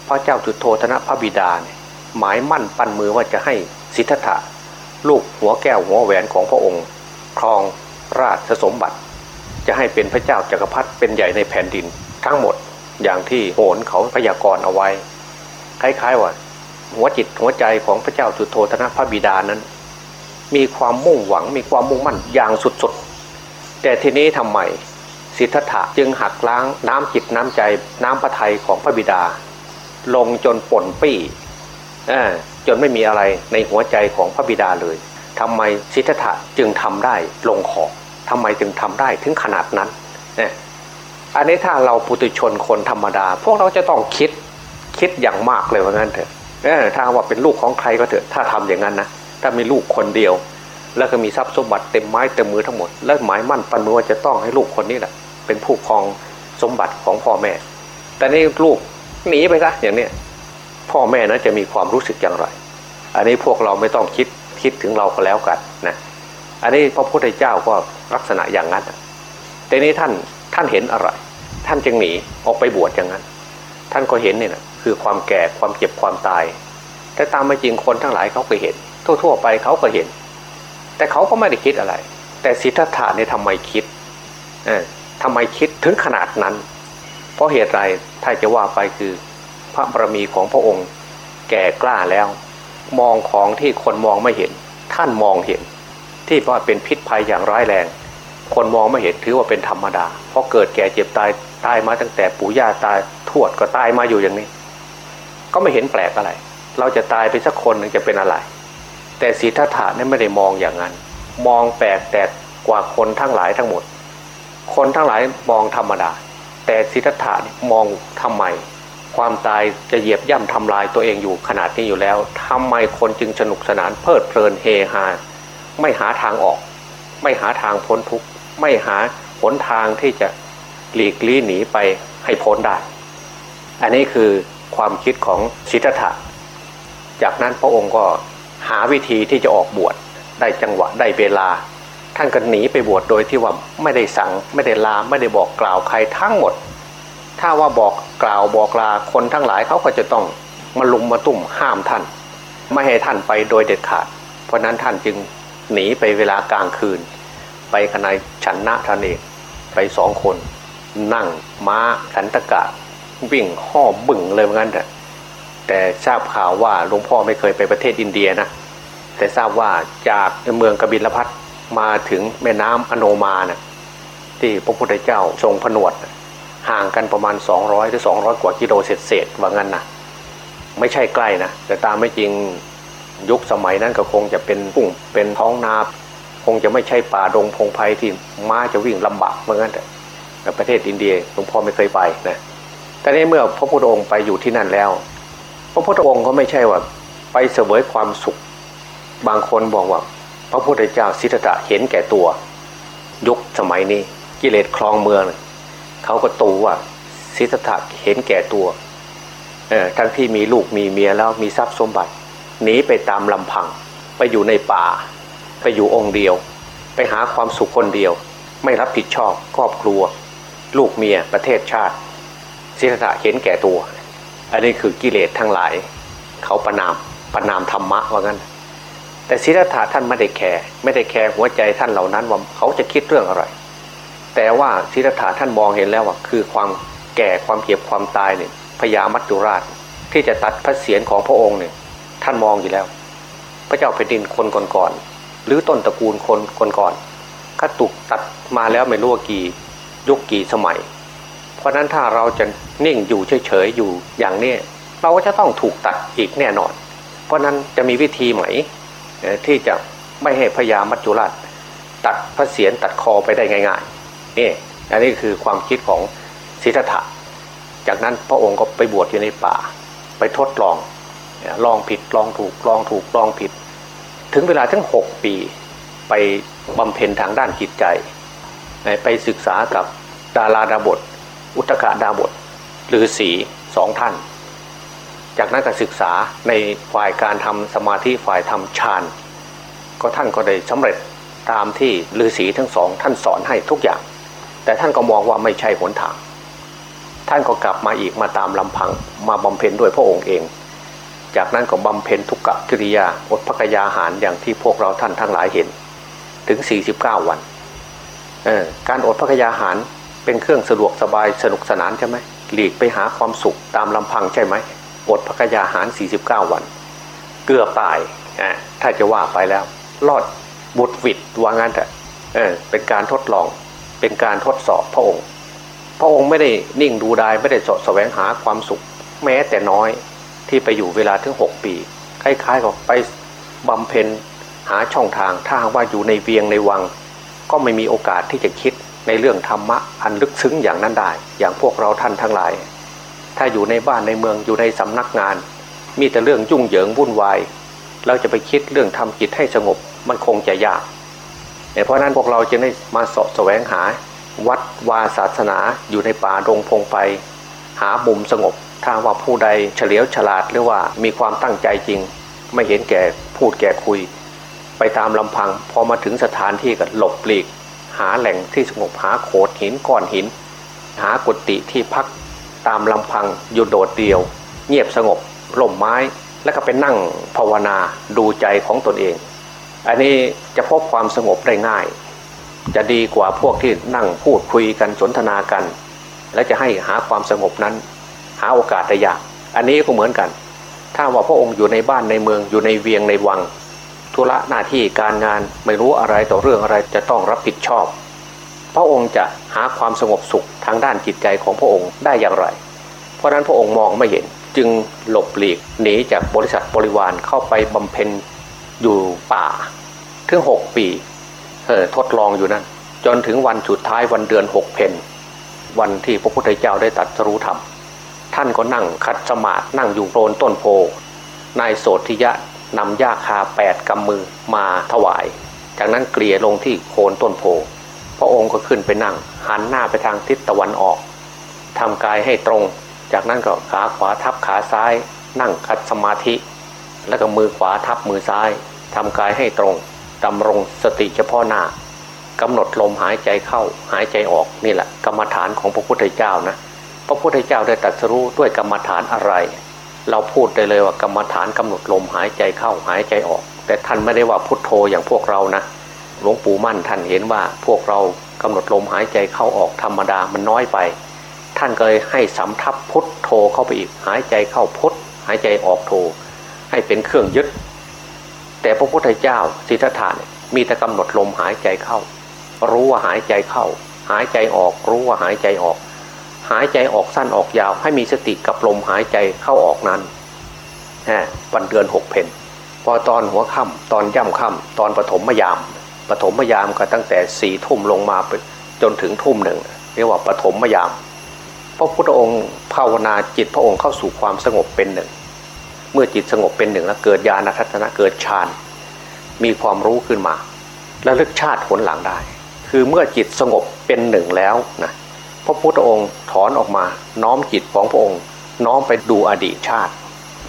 พระเจ้าจุโธธนะพระบิดาเนี่ยหมายมั่นปั้นมือว่าจะให้สิทธัตถะลูกหัวแก้วหัวแหวนของพระองค์ ครองราชสมบัติ จะให้เป็นพระเจ้าจักรพรรดิเป็นใหญ่ในแผ่นดินทั้งหมดอย่างที่โหนเขาพยากรณ์เอาไว้คล้ายๆว่า หัวจิตหัวใจของพระเจ้าจุโธธนะพระบิดานั้น มีความมุ่งหวังมีความมุ่งมั่นอย่างสุดๆ แต่ทีนี้ทำไมสิทธัตถะจึงหักล้างน้ำจิตน้ำใจน้ำพระทัยของพระบิดา ลงจนป่นปี้จนไม่มีอะไรในหัวใจของพระบิดาเลยทำไมสิทธัตถะจึงทำได้ลงคอทำไมจึงทำได้ถึงขนาดนั้นเนี่ยอันนี้ถ้าเราปุถุชนคนธรรมดา พวกเราจะต้องคิดคิดอย่างมากเลยว่างั้นเถอะ ถ้าว่าเป็นลูกของใครก็เถอะถ้าทำอย่างนั้นนะถ้ามีลูกคนเดียว แล้วก็มีทรัพย์สมบัติเต็มไม้เต็มมือทั้งหมด แล้วหมายมั่นปันมือว่าจะต้องให้ลูกคนนี้แหละเป็นผู้ครองสมบัติของพ่อแม่ แต่นี่ลูกหนีไปซะอย่างเนี้ยพ่อแม่นะจะมีความรู้สึกอย่างไร อันนี้พวกเราไม่ต้องคิดคิดถึงเราก็แล้วกันนะอันนี้พระพุทธเจ้าก็ลักษณะอย่างนั้นแต่นี้ท่านท่านเห็นอะไร ท่านจึงหนีออกไปบวชอย่างนั้น ท่านก็เห็นเนี่ยนะคือความแก่ความเจ็บความตาย แต่ตามไม่จริงคนทั้งหลายเขาก็เห็น ทั่วๆไปเขาก็เห็น แต่เขาก็ไม่ได้คิดอะไร แต่สิทธัตถะเนี่ยทำไมคิดเออทำไมคิดถึงขนาดนั้น เพราะเหตุไรถ้าจะว่าไปคือพระบารมีของพระองค์ แก่กล้าแล้ว มองของที่คนมองไม่เห็น ท่านมองเห็น ที่ว่าเป็นพิษภัยอย่างร้ายแรง คนมองไม่เห็นถือว่าเป็นธรรมดา เพราะเกิดแก่เจ็บตายตายมาตั้งแต่ปู่ย่าตาย ทวดก็ตายมาอยู่อย่างนี้ ก็ไม่เห็นแปลกอะไร เราจะตายไปสักคนหนึ่งจะเป็นอะไร แต่สีทัตถะนี่ไม่ได้มองอย่างนั้น มองแปลกแต่กว่าคนทั้งหลายทั้งหมด คนทั้งหลายมองธรรมดา แต่สิทธัตถะนี่มองทำไม ความตายจะเหยียบย่ำทำลายตัวเองอยู่ขนาดนี้อยู่แล้วทำไมคนจึงสนุกสนานเพลิดเพลินเฮฮาไม่หาทางออก ไม่หาทางพ้นทุกข์ไม่หาหนทางที่จะหลีกลี่หนีไปให้พ้นได้ อันนี้คือความคิดของสิทธัตถะ จากนั้นพระองค์ก็หาวิธีที่จะออกบวชได้จังหวะได้เวลา ท่านก็หนีไปบวชโดยที่ว่าไม่ได้สั่งไม่ได้ลาไม่ได้บอกกล่าวใครทั้งหมด ถ้าว่าบอกกล่าวบอกลาคนทั้งหลายเขาก็จะต้องมาลุมมาตุ่มห้ามท่าน ไม่ให้ท่านไปโดยเด็ดขาด เพราะนั้นท่านจึงหนีไปเวลากลางคืน ไปขณะฉันนะท่านเองไปสองคน นั่งม้าขันตะกะ วิ่งห่อบึ่งเลยเหมือนกันแต่แต่ทราบข่าวว่าหลวงพ่อไม่เคยไปประเทศอินเดียนะแต่ทราบว่าจากเมืองกบิลพัทมาถึงแม่น้ำอโนมานะ่ะที่พระพุทธเจ้าทรงผนวด ห่างกันประมาณ 200หรือ200 กว่ากิโลเศษเศษว่างั้นนะไม่ใช่ใกล้นะแต่ตามไม่จริงยุคสมัยนั้นก็คงจะเป็นปุ่งเป็นท้องนาคงจะไม่ใช่ป่าดงพงไพ่ที่ม้าจะวิ่งลำบากเหมือนกันแต่ประเทศอินเดียหลวงพ่อไม่เคยไปนะ แต่นี้เมื่อพระพุทธองค์ไปอยู่ที่นั่นแล้ว พระพุทธองค์ก็ไม่ใช่ว่าไปเสวยความสุข บางคนบอกว่า พระพุทธเจ้าสิทธะเห็นแก่ตัว ยุคสมัยนี้กิเลสคลองเมืองเขาก็ตูว่าสิทธะเห็นแก่ตัวเออทั้งที่มีลูกมีเมียแล้วมีทรัพย์สมบัติหนีไปตามลำพัง ไปอยู่ในป่า ไปอยู่องค์เดียว ไปหาความสุขคนเดียว ไม่รับผิดชอบครอบครัว ลูกเมียประเทศชาติ สิทธัตถะเห็นแก่ตัว อันนี้คือกิเลสทั้งหลาย เขาประนามประนามธรรมะว่างั้น แต่ศิทธัตถะท่านไม่ได้แคร์ไม่ได้แคร์หัวใจท่านเหล่านั้นว่าเขาจะคิดเรื่องอะไร แต่ว่าศิทธัตถะท่านมองเห็นแล้วว่าคือความแก่ความเจ็บความตายเนี่ยพญามัจจุราชที่จะตัดพระเศียรของพระองค์เนี่ยท่านมองอยู่แล้ว พระเจ้าแผ่นดินคนก่อนๆหรือต้นตระกูลคนก่อนๆก็ถูกตัดมาแล้วไม่รู้กี่ยุคกี่สมัย เพราะนั้นถ้าเราจะนิ่งอยู่เฉยๆอยู่อย่างนี้เราก็จะต้องถูกตัดอีกแน่นอน เพราะนั้นจะมีวิธีไหมที่จะไม่ให้พญามัจจุราชตัดพระเศียรตัดคอไปได้ง่ายๆนี่อันนี้คือความคิดของสิทธะจากนั้นพระองค์ก็ไปบวชอยู่ในป่า ไปทดลองลองผิดลองถูกลองถูกลองผิด ถึงเวลาทั้งหกปีไปบำเพ็ญทางด้านจิตใจ ไปศึกษากับดาราดาบท อุตกะดาบทหรือสีสองท่าน จากนั้นก็ศึกษาในฝ่ายการทำสมาธิฝ่ายทำฌานก็ท่านก็ได้สำเร็จตามที่ฤาษีทั้งสองท่านสอนให้ทุกอย่าง แต่ท่านก็มองว่าไม่ใช่หนทาง ท่านก็กลับมาอีกมาตามลำพังมาบำเพ็ญด้วยพระองค์เอง จากนั้นก็บำเพ็ญทุกกกิริยาอดพกยาหารอย่างที่พวกเราท่านทั้งหลายเห็น ถึง 49 วันเออการอดพกยาหาร เป็นเครื่องสะดวกสบายสนุกสนานใช่ไหมหลีกไปหาความสุขตามลำพังใช่ไหมอดพกยาหาร 49 วัน เกือบตายถ้าจะว่าไปแล้ว รอดบุดวิดว่างั้นเถอะเป็นการทดลอง เป็นการทดสอบพระองค์ พระองค์ไม่ได้นิ่งดูดายไม่ได้สาะแสวงหาความสุข แม้แต่น้อยที่ไปอยู่เวลาถึง 6 ปีคล้ายๆกับไปบำเพ็ญหาช่องทางถ้าว่าอยู่ในเวียงในวัง ก็ไม่มีโอกาสที่จะคิด ในเรื่องธรรมะอันลึกซึ้งอย่างนั้นได้ อย่างพวกเราท่านทั้งหลาย ถ้าอยู่ในบ้านในเมืองอยู่ในสำนักงาน มีแต่เรื่องยุ่งเหยิงวุ่นวาย เราจะไปคิดเรื่องทำจิตให้สงบมันคงจะยากเพราะนั้นพวกเราจะได้มาสาะแสวงหา วัดวาศาสนาอยู่ในป่าดงพงไป หามุมสงบ ถ้าว่าผู้ใดเฉลียวฉลาดหรือว่ามีความตั้งใจจริง ไม่เห็นแก่พูดแก่คุย ไปตามลำพังพอมาถึงสถานที่ก็หลบปลีก หาแหล่งที่สงบหาโขดหินก้อนหิน หากุฏิที่พักตามลำพังอยู่โดดเดี่ยว เงียบสงบร่มไม้แล้วก็ไปนั่งภาวนาดูใจของตนเอง อันนี้จะพบความสงบได้ง่าย จะดีกว่าพวกที่นั่งพูดคุยกันสนทนากัน และจะให้หาความสงบนั้น หาโอกาสได้ยากอันนี้ก็เหมือนกัน ถ้าว่าพระองค์อยู่ในบ้านในเมืองอยู่ในเวียงในวัง ธุระหน้าที่การงานไม่รู้อะไรต่อเรื่องอะไรจะต้องรับผิดชอบ พระองค์จะหาความสงบสุขทางด้านจิตใจของพระองค์ได้อย่างไร เพราะนั้นพระองค์มองไม่เห็นจึงหลบหลีกหนีจากบริษัทบริวารเข้าไปบำเพ็ญอยู่ป่า ถึงหกปีเออทดลองอยู่นั้นจนถึงวันสุดท้ายวันเดือนหกเพนวันที่พระพุทธเจ้าได้ตรัสรู้ธรรม ท่านก็นั่งคัดสมาธินั่งอยู่โคนต้นโพนายโสธิยะ นำหญ้าคาแปดกำมือมาถวาย จากนั้นเกลี่ยลงที่โคนต้นโพพระองค์ก็ขึ้นไปนั่ง หันหน้าไปทางทิศตะวันออกทำกายให้ตรง จากนั้นก็ขาขวาทับขาซ้าย นั่งคัดสมาธิ แล้วก็มือขวาทับมือซ้ายทำกายให้ตรงดำรงสติเฉพาะหน้ากำหนดลมหายใจเข้าหายใจออกนี่แหละกรรมฐานของพระพุทธเจ้านะ พระพุทธเจ้าได้ตรัสรู้ด้วยกรรมฐานอะไร เราพูดได้เลยว่ากรรมฐานกำหนดลมหายใจเข้าหายใจออก แต่ท่านไม่ได้ว่าพุทโธอย่างพวกเรานะหลวงปู่มั่นท่านเห็นว่าพวกเรากำหนดลมหายใจเข้าออกธรรมดามันน้อยไป ท่านก็เลยให้สำทับพุทโธเข้าไปอีกหายใจเข้าพุทหายใจออกโธให้เป็นเครื่องยึด แต่พระพุทธเจ้าสิทธัตถะมีแต่กำหนดลมหายใจเข้า รู้ว่าหายใจเข้า หายใจออกรู้ว่าหายใจออก หายใจออกสั้นออกยาว ให้มีสติกับลมหายใจเข้าออกนั้นวันเดือนหกเพนพอตอนหัวค่ำตอนย่ำค่ำตอนปฐมยามปฐมยามก็ตั้งแต่สี่ทุ่มลงมาจนถึงทุ่มหนึ่งเรียกว่าปฐมยามพระพุทธองค์ภาวนาจิตพระองค์เข้าสู่ความสงบเป็นหนึ่ง เมื่อจิตสงบเป็นหนึ่งแล้วเกิดญาณทัศนะเกิดฌานมีความรู้ขึ้นมา และลึกชาติผลหลังได้ คือเมื่อจิตสงบเป็นหนึ่งแล้วนะ พระพุทธองค์ถอนออกมา น้อมจิตของพระองค์ น้อมไปดูอดีตชาติ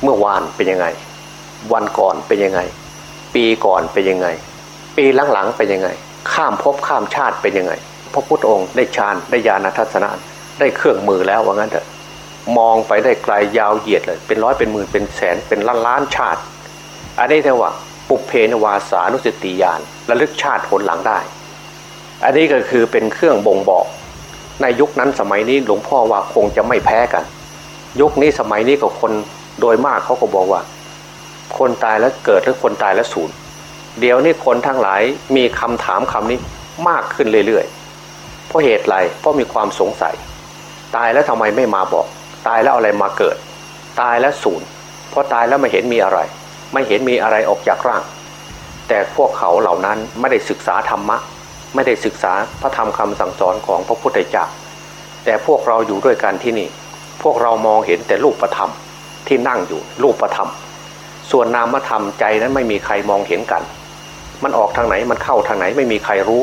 เมื่อวานเป็นยังไง วันก่อนเป็นยังไง ปีก่อนเป็นยังไง ปีหลังๆเป็นยังไง ข้ามภพข้ามชาติเป็นยังไง พระพุทธองค์ได้ฌานได้ญาณทัศนะได้เครื่องมือแล้วว่างั้นเถอะมองไปได้ไกลยาวเหยียดเลย เป็นร้อยเป็นหมื่นเป็นแสนเป็นล้านล้านชาติ อันนี้เรียกว่าปุเพนวาสานุสติญาณระลึกชาติผลหลังได้ อันนี้ก็คือเป็นเครื่องบ่งบอก ในยุคนั้นสมัยนี้หลวงพ่อว่าคงจะไม่แพ้กัน ยุคนี้สมัยนี้กับคนโดยมากเขาก็บอกว่า คนตายแล้วเกิดหรือคนตายแล้วสูญเดี๋ยวนี้คนทั้งหลายมีคำถามคำนี้มากขึ้นเรื่อยๆ เพราะเหตุไรเพราะมีความสงสัย ตายแล้วทำไมไม่มาบอก ตายแล้วอะไรมาเกิด ตายแล้วสูญเพราะตายแล้วไม่เห็นมีอะไร ไม่เห็นมีอะไรออกจากร่าง แต่พวกเขาเหล่านั้นไม่ได้ศึกษาธรรมะ ไม่ได้ศึกษาพระธรรมคำสั่งสอนของพระพุทธเจ้าแต่พวกเราอยู่ด้วยกันที่นี่ พวกเรามองเห็นแต่รูปธรรมที่นั่งอยู่รูปธรรม ส่วนนามธรรมใจนั้นไม่มีใครมองเห็นกัน มันออกทางไหนมันเข้าทางไหนไม่มีใครรู้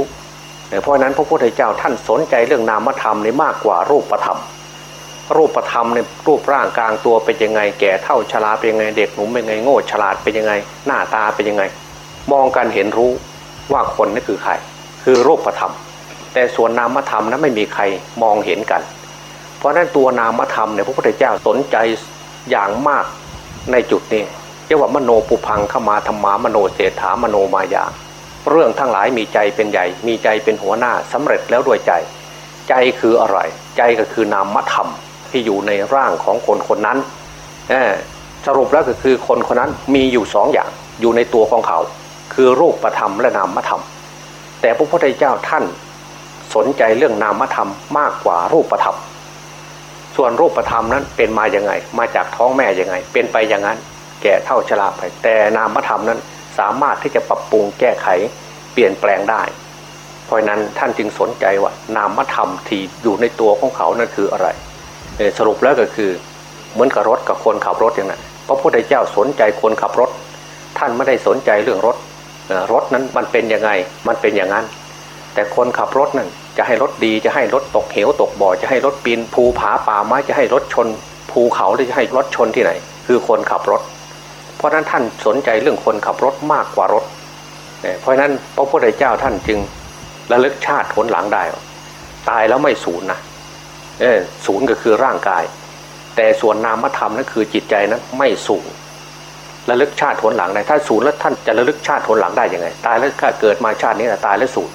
เพราะนั้นพระพุทธเจ้าท่านสนใจเรื่องนามธรรมในมากกว่ารูปธรรม รูปธรรมในรูปร่างกลางตัวเป็นยังไง แก่เท่าชราเป็นยังไงเด็กหนุ่มเป็นยังไงโง่ฉลาดเป็นยังไง หน้าตาเป็นยังไง มองกันเห็นรู้ว่าคนนั่นคือใคร คือรูปธรรม แต่ส่วนนามธรรมนั้นไม่มีใครมองเห็นกัน เพราะฉะนั้นตัวนามธรรมเนี่ยพระพุทธเจ้าสนใจอย่างมากในจุดนี้เรียกว่ามโนปุพังขมาธรรมามโนเศรษฐามโนมายา เรื่องทั้งหลายมีใจเป็นใหญ่ มีใจเป็นหัวหน้าสำเร็จแล้วด้วยใจ ใจคืออะไร ใจก็คือนามธรรมที่อยู่ในร่างของคนคนนั้นสรุปแล้วก็คือคนคนนั้นมีอยู่สองอย่างอยู่ในตัวของเขา คือรูปธรรมและนามธรรม แต่พระพุทธเจ้าท่านสนใจเรื่องนามธรรมมากกว่ารูปธรรม ส่วนรูปธรรมนั้นเป็นมาอย่างไง มาจากท้องแม่ยังไง เป็นไปอย่างนั้น แก่เท่าชราไป แต่นามธรรมนั้นสามารถที่จะปรับปรุงแก้ไขเปลี่ยนแปลงได้ เพราะนั้นท่านจึงสนใจว่านามธรรมที่อยู่ในตัวของเขานั้นคืออะไรเสรุปแล้วก็คือเหมือนกับรถกับคนขับรถอย่างนั้นพระพุทธเจ้าสนใจคนขับรถ ท่านไม่ได้สนใจเรื่องรถ รถนั้นมันเป็นยังไงมันเป็นอย่างนั้น แต่คนขับรถนั่นจะให้รถดีจะให้รถตกเหวตกบ่อจะให้รถปีนภูผาป่าไม้จะให้รถชน ภูเขาหรือจะให้รถชนที่ไหน คือคนขับรถ เพราะนั้นท่านสนใจเรื่องคนขับรถมากกว่ารถเพราะฉะนั้นพระพุทธเจ้าท่านจึงระลึกชาติผลหลังได้ ตายแล้วไม่สูญนะเออศูนย์ก็คือร่างกาย แต่ส่วนนามธรรมนั่นคือจิตใจนั้นไม่สูญ ระลึกชาติผลหลังได้ถ้าศูนย์แล้วท่านจะระลึกชาติผลหลังได้ยังไง ตายแล้วเกิดมาชาตินี้นะตายแล้วสูญ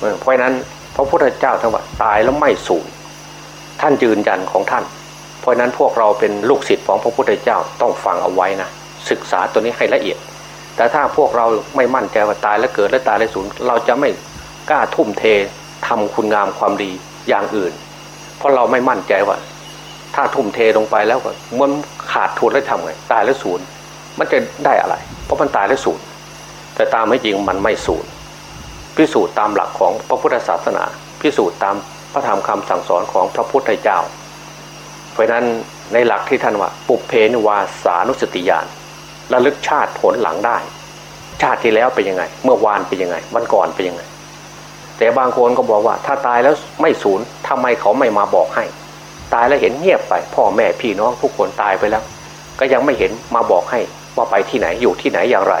เออเพราะนั้นพระพุทธเจ้าท่านว่าตายแล้วไม่สูญท่านยืนยันของท่าน เพราะนั้นพวกเราเป็นลูกศิษย์ของพระพุทธเจ้าต้องฟังเอาไว้นะศึกษาตัวนี้ให้ละเอียด แต่ถ้าพวกเราไม่มั่นใจว่าตายแล้วเกิดแล้วตายแล้วสูญเราจะไม่กล้าทุ่มเททำคุณงามความดีอย่างอื่น เพราะเราไม่มั่นใจว่า ถ้าทุ่มเทลงไปแล้วก็มันขาดทุนแล้วทำไงตายแล้วศูนย์ มันจะได้อะไร เพราะมันตายแล้วศูนย์แต่ตามไม่จริงมันไม่ศูนย์พิสูจน์ตามหลักของพระพุทธศาสนา พิสูจน์ตามพระธรรมคำสั่งสอนของพระพุทธเจ้า เพราะฉะนั้นในหลักที่ท่านว่า ปุเพนวาสานุสติญาณระลึกชาติผลหลังได้ ชาติที่แล้วเป็นยังไง เมื่อวานเป็นยังไง วันก่อนเป็นยังไง แต่บางคนก็บอกว่า ถ้าตายแล้วไม่สูญทำไมเขาไม่มาบอกให้ ตายแล้วเห็นเงียบไป พ่อแม่พี่น้องทุกคนตายไปแล้ว ก็ยังไม่เห็นมาบอกให้ ว่าไปที่ไหนอยู่ที่ไหนอย่างไร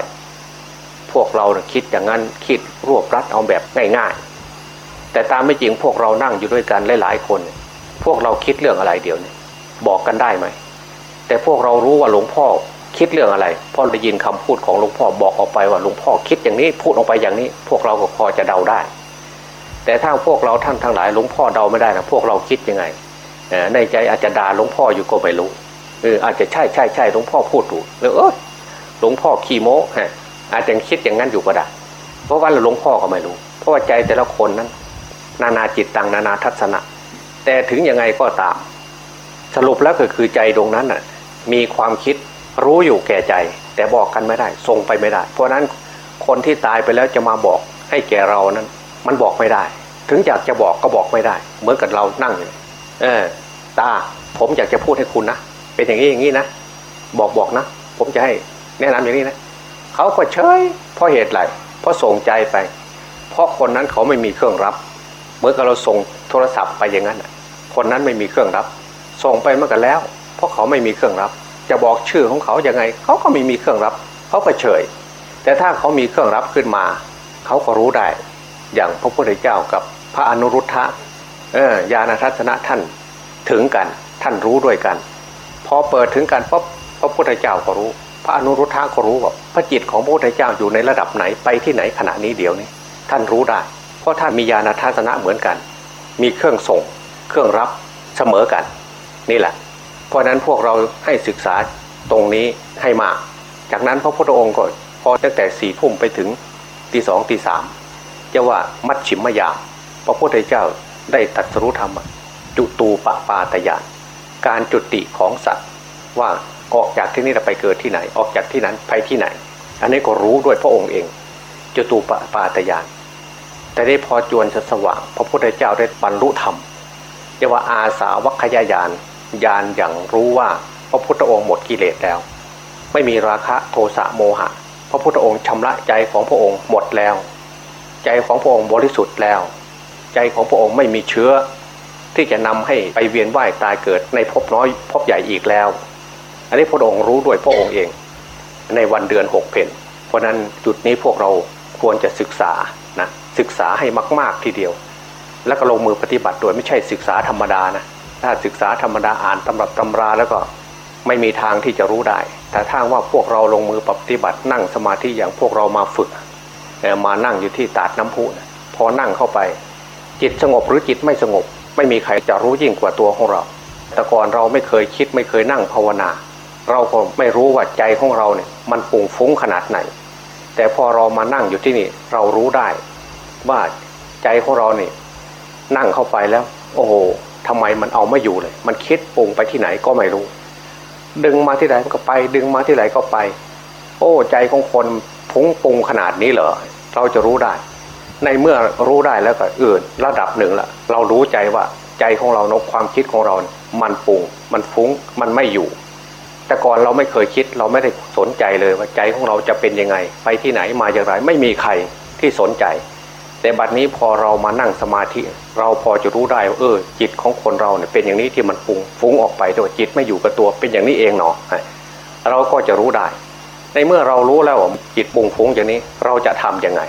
พวกเรานะคิดอย่างนั้นคิดรวบรัดเอาแบบง่ายๆ แต่ตามไม่จริงพวกเรานั่งอยู่ด้วยกันหลายๆคน พวกเราคิดเรื่องอะไรเดี๋ยวนี้บอกกันได้ไหม แต่พวกเรารู้ว่าหลวงพ่อคิดเรื่องอะไรพราะได้ยินคำพูดของหลวงพ่อบอกออกไปว่าหลวงพ่อคิดอย่างนี้พูดออกไปอย่างนี้ พวกเราก็พอจะเดาได้ แต่ถ้าพวกเราท่านทั้งหลายหลวงพ่อเดาไม่ได้นะพวกเราคิดยังไงในใจอาจจะด่าหลวงพ่ออยู่ก็ไม่รู้เอออาจจะใช่ใช่ใช่หลวงพ่อพูดถูกหรือเออ หลวงพ่อขี้โม้ฮะอาจจะคิดอย่างนั้นอยู่ก็ได้เพราะว่าหลวงพ่อก็ไม่รู้ เพราะว่าใจแต่ละคนนั้น นานาจิตตังนานาทัศนะ แต่ถึงยังไงก็ตาม สรุปแล้วก็คือใจดวงนั้นน่ะมีความคิดรู้อยู่แก่ใจ แต่บอกกันไม่ได้ทรงไปไม่ได้ เพราะนั้นคนที่ตายไปแล้วจะมาบอกให้แก่เรานั้น มันบอกไม่ได้ ถึงอยากจะบอกก็บอกไม่ได้ เหมือนกับเรานั่งอยู่เออตาผมอยากจะพูดให้คุณนะเป็นอย่างนี้อย่างนี้นะบอกบอกนะ ผมจะให้ แนะนำอย่างนี้นะเขาก็เฉยเพราะเหตุไรเพราะส่งใจไป เพราะคนนั้นเขาไม่มีเครื่องรับเหมือนกับเราส่งโทรศัพท์ไปอย่างนั้นคนนั้นไม่มีเครื่องรับ ส่งไปเมื่อกันแล้ว เพราะเขาไม่มีเครื่องรับ จะบอกชื่อของเขาอย่างไง เขาก็ไม่มีเครื่องรับ เขาก็เฉย แต่ถ้าเขามีเครื่องรับขึ้นมา เขาก็รู้ได้ อย่างพระพุทธเจ้ากับพระอนุรุทธะเออญาณทัศนะท่านถึงกันท่านรู้ด้วยกัน พอเปิดถึงกันปั๊บพระพุทธเจ้าก็รู้ พระอนุรุทธะก็รู้ว่าพระจิตของพระพุทธเจ้าอยู่ในระดับไหนไปที่ไหนขณะนี้เดี๋ยวนี้ ท่านรู้ได้ เพราะท่านมีญาณทัศนะเหมือนกัน มีเครื่องส่ง เครื่องรับเสมอกัน นี่แหละ เพราะฉะนั้นพวกเราให้ศึกษาตรงนี้ให้มาก จากนั้นพระพุทธองค์ก็พอตั้งแต่สี่ทุ่มไปถึงตีสองตีสามจะว่ามัดฉิมมายาพระพุทธเจ้าได้ตรัสรู้ธรรม จุตูปปาตยานการจุติของสัตว์ว่า ออกจากที่นี่ไปเกิดที่ไหน ออกจากที่นั้นไปที่ไหน อันนี้ก็รู้ด้วยพระองค์เองจตูปปาตยาน แต่ได้พอจวนจะสว่าง พระพุทธเจ้าได้บรรลุธรรมเรียกว่าอาสาวัคยายานยานอย่างรู้ว่าพระพุทธองค์หมดกิเลสแล้ว ไม่มีราคะโทสะโมหะ พระพุทธองค์ชำระใจของพระองค์หมดแล้ว ใจของพระองค์บริสุทธิ์แล้ว ใจของพระองค์ไม่มีเชื้อ ที่จะนำให้ไปเวียนว่ายตายเกิดในภพน้อยภพใหญ่อีกแล้ว อันนี้พระองค์รู้ด้วยพระองค์เอง ในวันเดือนหกเพนเพราะนั้นจุดนี้พวกเราควรจะศึกษานะศึกษาให้มาก ๆทีเดียว แล้วก็ลงมือปฏิบัติโดยไม่ใช่ศึกษาธรรมดานะถ้าศึกษาธรรมดาอ่านตำรับตำราแล้วก็ไม่มีทางที่จะรู้ได้ แต่ถ้าว่าพวกเราลงมือปฏิบัตินั่งสมาธิอย่างพวกเรามาฝึกมานั่งอยู่ที่ตาดน้ำพุนะพอนั่งเข้าไป จิตสงบหรือจิตไม่สงบ ไม่มีใครจะรู้ยิ่งกว่าตัวของเรา แต่ก่อนเราไม่เคยคิดไม่เคยนั่งภาวนา เราก็ไม่รู้ว่าใจของเราเนี่ยมันปุ่งฟุ้งขนาดไหน แต่พอเรามานั่งอยู่ที่นี่เรารู้ได้ ว่าใจของเราเนี่ยนั่งเข้าไปแล้ว โอ้โหทำไมมันเอาไม่อยู่เลย มันคิดปุ่งไปที่ไหนก็ไม่รู้ ดึงมาที่ไหนก็ไป ดึงมาที่ไหนก็ไป โอ้ใจของคนฟุ้งปุ่งขนาดนี้เหรอเราจะรู้ได้ ในเมื่อรู้ได้แล้วก็อื่นระดับหนึ่งละเรารู้ใจว่าใจของเรานอะความคิดของเรา มันปุ่งมันฟุ้งมันไม่อยู่ แต่ก่อนเราไม่เคยคิดเราไม่ได้สนใจเลยว่าใจของเราจะเป็นยังไง ไปที่ไหนมาอย่างไรไม่มีใครที่สนใจ แต่บัดนี้พอเรามานั่งสมาธิ เราพอจะรู้ได้ว่าเออ จิตของคนเราเนี่ยเป็นอย่างนี้ที่มันฟุ้งฟุ้งออกไปโดยจิตไม่อยู่กับตัวเป็นอย่างนี้เองเนาะเราก็จะรู้ได้ ในเมื่อเรารู้แล้วว่าจิตปุงฟุ้งอย่างนี้เราจะทํำยังไง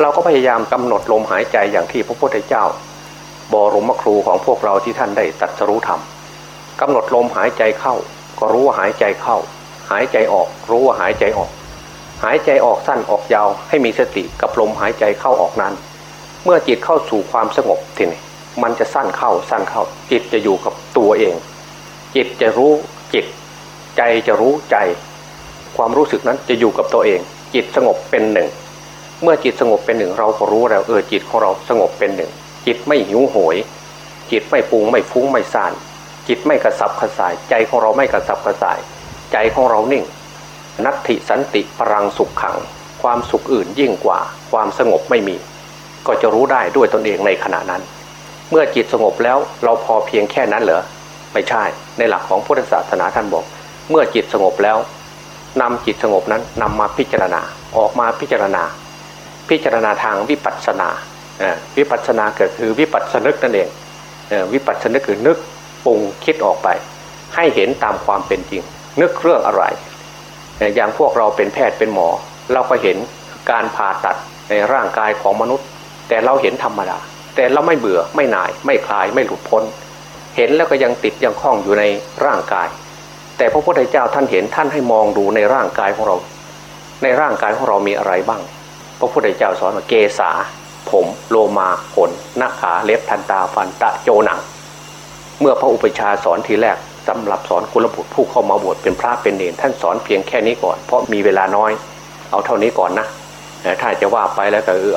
เราก็พยายามกำหนดลมหายใจอย่างที่พระพุทธเจ้า บรมครูของพวกเราที่ท่านได้ตรัสรู้ธรรมกำหนดลมหายใจเข้า ก็รู้ว่าหายใจเข้า หายใจออก รู้ว่าหายใจออก หายใจออกสั้นออกยาวให้มีสติกับลมหายใจเข้าออกนั้น เมื่อจิตเข้าสู่ความสงบทีนี้มันจะสั้นเข้าสั้นเข้า จิตจะอยู่กับตัวเอง จิตจะรู้จิต ใจจะรู้ใจ ความรู้สึกนั้นจะอยู่กับตัวเอง จิตสงบเป็นหนึ่ง เมื่อจิตสงบเป็นหนึ่งเราก็รู้แล้วเออจิตของเราสงบเป็นหนึ่ง จิตไม่หิวโหย จิตไม่ปรุงไม่ฟุ้งไม่ซ่าน จิตไม่กระสับกระส่าย ใจของเราไม่กระสับกระส่าย ใจของเรานิ่ง นัตถิสันติปรังสุขขัง ความสุขอื่นยิ่งกว่า ความสงบไม่มี ก็จะรู้ได้ด้วยตนเองในขณะนั้น เมื่อจิตสงบแล้วเราพอเพียงแค่นั้นเหรอไม่ใช่ในหลักของพุทธศาสนาท่านบอก เมื่อจิตสงบแล้วนำจิตสงบนั้นนำมาพิจารณาออกมาพิจารณา พิจารณาทางวิปัสสนาวิปัสสนาก็คือวิปัสสนึกนั่นเองวิปัสสนึกคือนึก ปรุงคิดออกไป ให้เห็นตามความเป็นจริง นึกเรื่องอะไรเอ่ออย่างพวกเราเป็นแพทย์เป็นหมอ เราก็เห็นการผ่าตัดในร่างกายของมนุษย์ แต่เราเห็นธรรมดา แต่เราไม่เบื่อไม่หน่าย ไม่คลายไม่หลุดพ้น เห็นแล้วก็ยังติดยังคล้องอยู่ในร่างกาย แต่พระพุทธเจ้าท่านเห็นท่านให้มองดูในร่างกายของเรา ในร่างกายของเรามีอะไรบ้าง พระพุทธเจ้าสอนว่าเกษาผมโลมาขนหน้าขาเล็บทันตาฟันตะโจหนัง เมื่อพระอุปชาสอนทีแรกสำหรับสอนกุลบุตรผู้เข้ามาบวชเป็นพระเป็นเนรท่านสอนเพียงแค่นี้ก่อน เพราะมีเวลาน้อย เอาเท่านี้ก่อนนะถ้าจะว่าไปแล้วก็เออ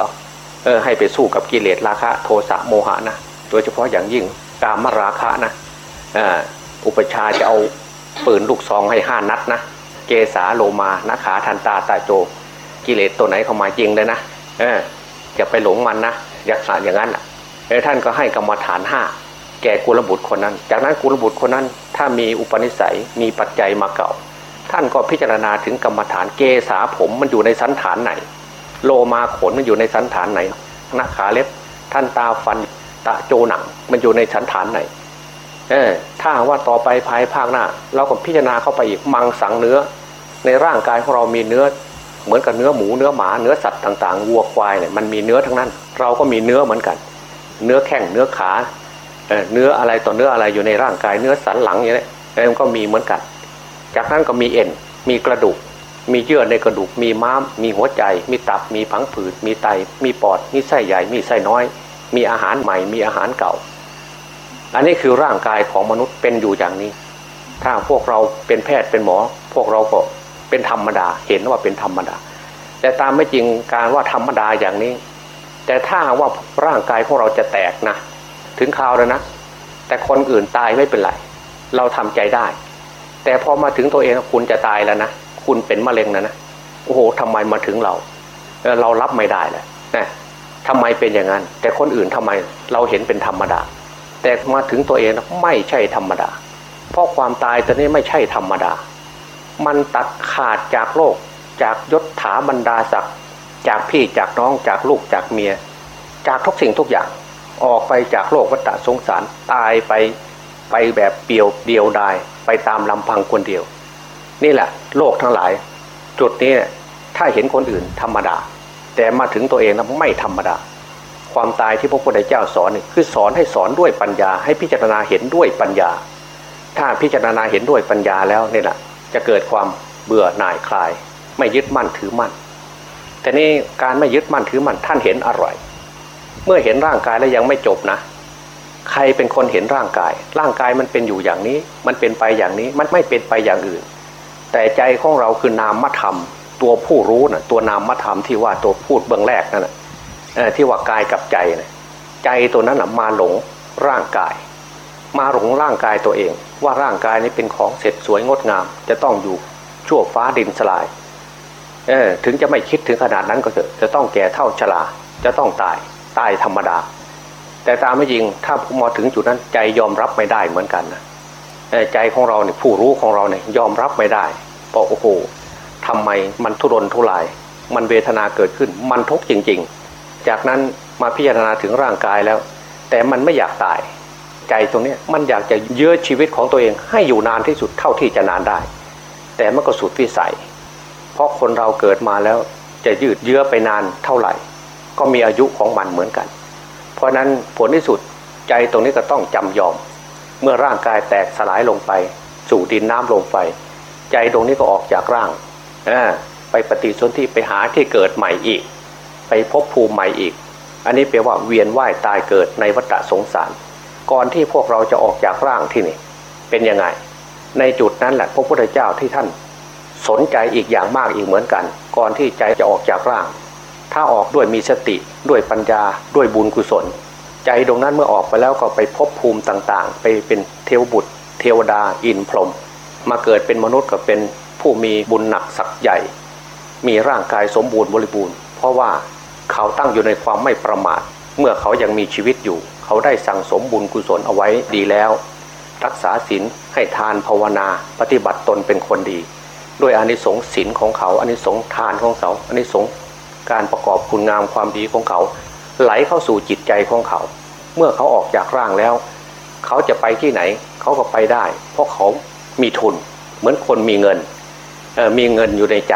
เออให้ไปสู้กับกิเลสราคะโทสะโมหะนะโดยเฉพาะอย่างยิ่งกามราคะนะอ่ออุปชาจะเอาปืนลูกซองให้ห้านัดนะเกษาโลมานาขาทันตาตาโจ กิเลสตัวไหนเข้ามายิงเลยนะเอออย่าไปหลงมันนะอย่าขาอย่างนั้นอะท่านก็ให้กรรมฐานห้า แก่กุลบุตรคนนั้น จากนั้นกุลบุตรคนนั้น ถ้ามีอุปนิสัยมีปัจจัยมาเก่า ท่านก็พิจารณาถึงกรรมฐานเกษาผมมันอยู่ในสันฐานไหน โลมาขนมันอยู่ในสันฐานไหนหน้าขาเล็บ ท่านตาฟันตะโจหนังมันอยู่ในสันฐานไหนเออถ้าว่าต่อไปภายภาคหน้า เราก็พิจารณาเข้าไปอีกมังสังเนื้อ ในร่างกายของเรามีเนื้อ เหมือนกับเนื้อหมูเนื้อหมาเนื้อสัตว์ต่างๆวัวควายเนี่ยมันมีเนื้อทั้งนั้น เราก็มีเนื้อเหมือนกัน เนื้อแข้งเนื้อขา เนื้ออะไรต่อเนื้ออะไรอยู่ในร่างกาย เนื้อสันหลังอย่างนี้เอ้ยมันก็มีเหมือนกัน จากนั้นก็มีเอ็น มีกระดูก มีเยื่อในกระดูก มีม้าม มีหัวใจ มีตับ มีพังผืด มีไต มีปอด มีไส้ใหญ่ มีไส้น้อย มีอาหารใหม่ มีอาหารเก่า อันนี้คือร่างกายของมนุษย์เป็นอยู่อย่างนี้ ถ้าพวกเราเป็นแพทย์เป็นหมอ พวกเราก็เป็นธรรมดา เห็นว่าเป็นธรรมดา แต่ตามไม่จริงการว่าธรรมดาอย่างนี้ แต่ถ้าว่าร่างกายของเราจะแตกนะ ถึงคราวแล้วนะ แต่คนอื่นตายไม่เป็นไร เราทำใจได้ แต่พอมาถึงตัวเองคุณจะตายแล้วนะ คุณเป็นมะเร็งนะนะ โอ้โหทำไมมาถึงเรา เรารับไม่ได้เลยนะทำไมเป็นอย่างนั้น แต่คนอื่นทำไมเราเห็นเป็นธรรมดา แต่มาถึงตัวเองไม่ใช่ธรรมดา เพราะความตายตัวนี้ไม่ใช่ธรรมดา มันตัดขาดจากโลก จากยศถาบรรดาศักดิ์จากพี่จากน้องจากลูกจากเมีย จากทุกสิ่งทุกอย่าง ออกไปจากโลกวัฏสงสารตายไปไปแบบเปียวเดียวดายไปตามลำพังคนเดียว นี่แหละ โลกทั้งหลาย จุดนี้ถ้าเห็นคนอื่นธรรมดา แต่มาถึงตัวเองแล้วไม่ธรรมดา ความตายที่พระพุทธเจ้าสอนนี่คือสอนให้สอนด้วยปัญญา ให้พิจารณาเห็นด้วยปัญญา ถ้าพิจารณาเห็นด้วยปัญญาแล้วนี่แหละจะเกิดความเบื่อหน่ายคลาย ไม่ยึดมั่นถือมั่นแต่นี่การไม่ยึดมั่นถือมั่นท่านเห็นอร่อย เมื่อเห็นร่างกายแล้วยังไม่จบนะ ใครเป็นคนเห็นร่างกาย ร่างกายมันเป็นอยู่อย่างนี้ มันเป็นไปอย่างนี้มันไม่เป็นไปอย่างอื่น แต่ใจของเราคือนามธรรม ตัวผู้รู้นะ่ะตัวนามธรรมที่ว่าตัวพูดเบื้องแรกนั่นนะเอ่อที่ว่ากายกับใจนะใจตัวนั้นนะมาหลงร่างกาย มาหลงร่างกายตัวเอง ว่าร่างกายนี้เป็นของเสร็จสวยงดงาม จะต้องอยู่ชั่วฟ้าดินสลายเออถึงจะไม่คิดถึงขนาดนั้นก็เถอะจะต้องแก่เท่าชราจะต้องตาย ตายธรรมดา แต่ตามไม่จริงถ้ามาถึงจุดนั้นใจยอมรับไม่ได้เหมือนกันนะใจของเราเนี่ยผู้รู้ของเราเนี่ยยอมรับไม่ได้เพราะโอ้โหทำไมมันทุรนทุราย มันเวทนาเกิดขึ้น มันทุกข์จริง ๆ จากนั้นมาพิจารณาถึงร่างกายแล้ว แต่มันไม่อยากตาย ใจตรงนี้มันอยากจะยื้อชีวิตของตัวเองให้อยู่นานที่สุดเท่าที่จะนานได้ แต่มันก็สุดวิสัย เพราะคนเราเกิดมาแล้วจะยืดเยื้อไปนานเท่าไหร่ ก็มีอายุของมันเหมือนกัน เพราะนั้นผลที่สุดใจตรงนี้ก็ต้องจำยอม เมื่อร่างกายแตกสลายลงไป สู่ดินน้ำลงไปใจตรงนี้ก็ออกจากร่างไปปฏิสนธิไปหาที่เกิดใหม่อีก ไปพบภูมิใหม่อีก อันนี้แปลว่าเวียนว่ายตายเกิดในวัฏสงสาร ก่อนที่พวกเราจะออกจากร่างที่นี่ เป็นยังไง ในจุดนั้นแหละพระพุทธเจ้าที่ท่าน สนใจอีกอย่างมากอีกเหมือนกัน ก่อนที่ใจจะออกจากร่าง ถ้าออกด้วยมีสติด้วยปัญญาด้วยบุญกุศล ใจตรงนั้นเมื่อออกไปแล้วก็ไปพบภูมิต่างๆ ไปเป็นเทวบุตร เทวดาอินพรหมมาเกิดเป็นมนุษย์ก็เป็นผู้มีบุญหนักศักใหญ่ มีร่างกายสมบูรณ์บริบูรณ์ เพราะว่าเขาตั้งอยู่ในความไม่ประมาท เมื่อเขายังมีชีวิตอยู่ เขาได้สั่งสมบุญกุศลเอาไว้ดีแล้ว รักษาศีลให้ทานภาวนา ปฏิบัติตนเป็นคนดี ด้วยอานิสงส์ศีลของเขาอานิสงส์ทานของเขาอานิสงส์ การประกอบคุณงามความดีของเขา ไหลเข้าสู่จิตใจของเขา เมื่อเขาออกจากร่างแล้ว เขาจะไปที่ไหนเขาก็ไปได้ เพราะเขามีทุน เหมือนคนมีเงินมีเงินอยู่ในใจ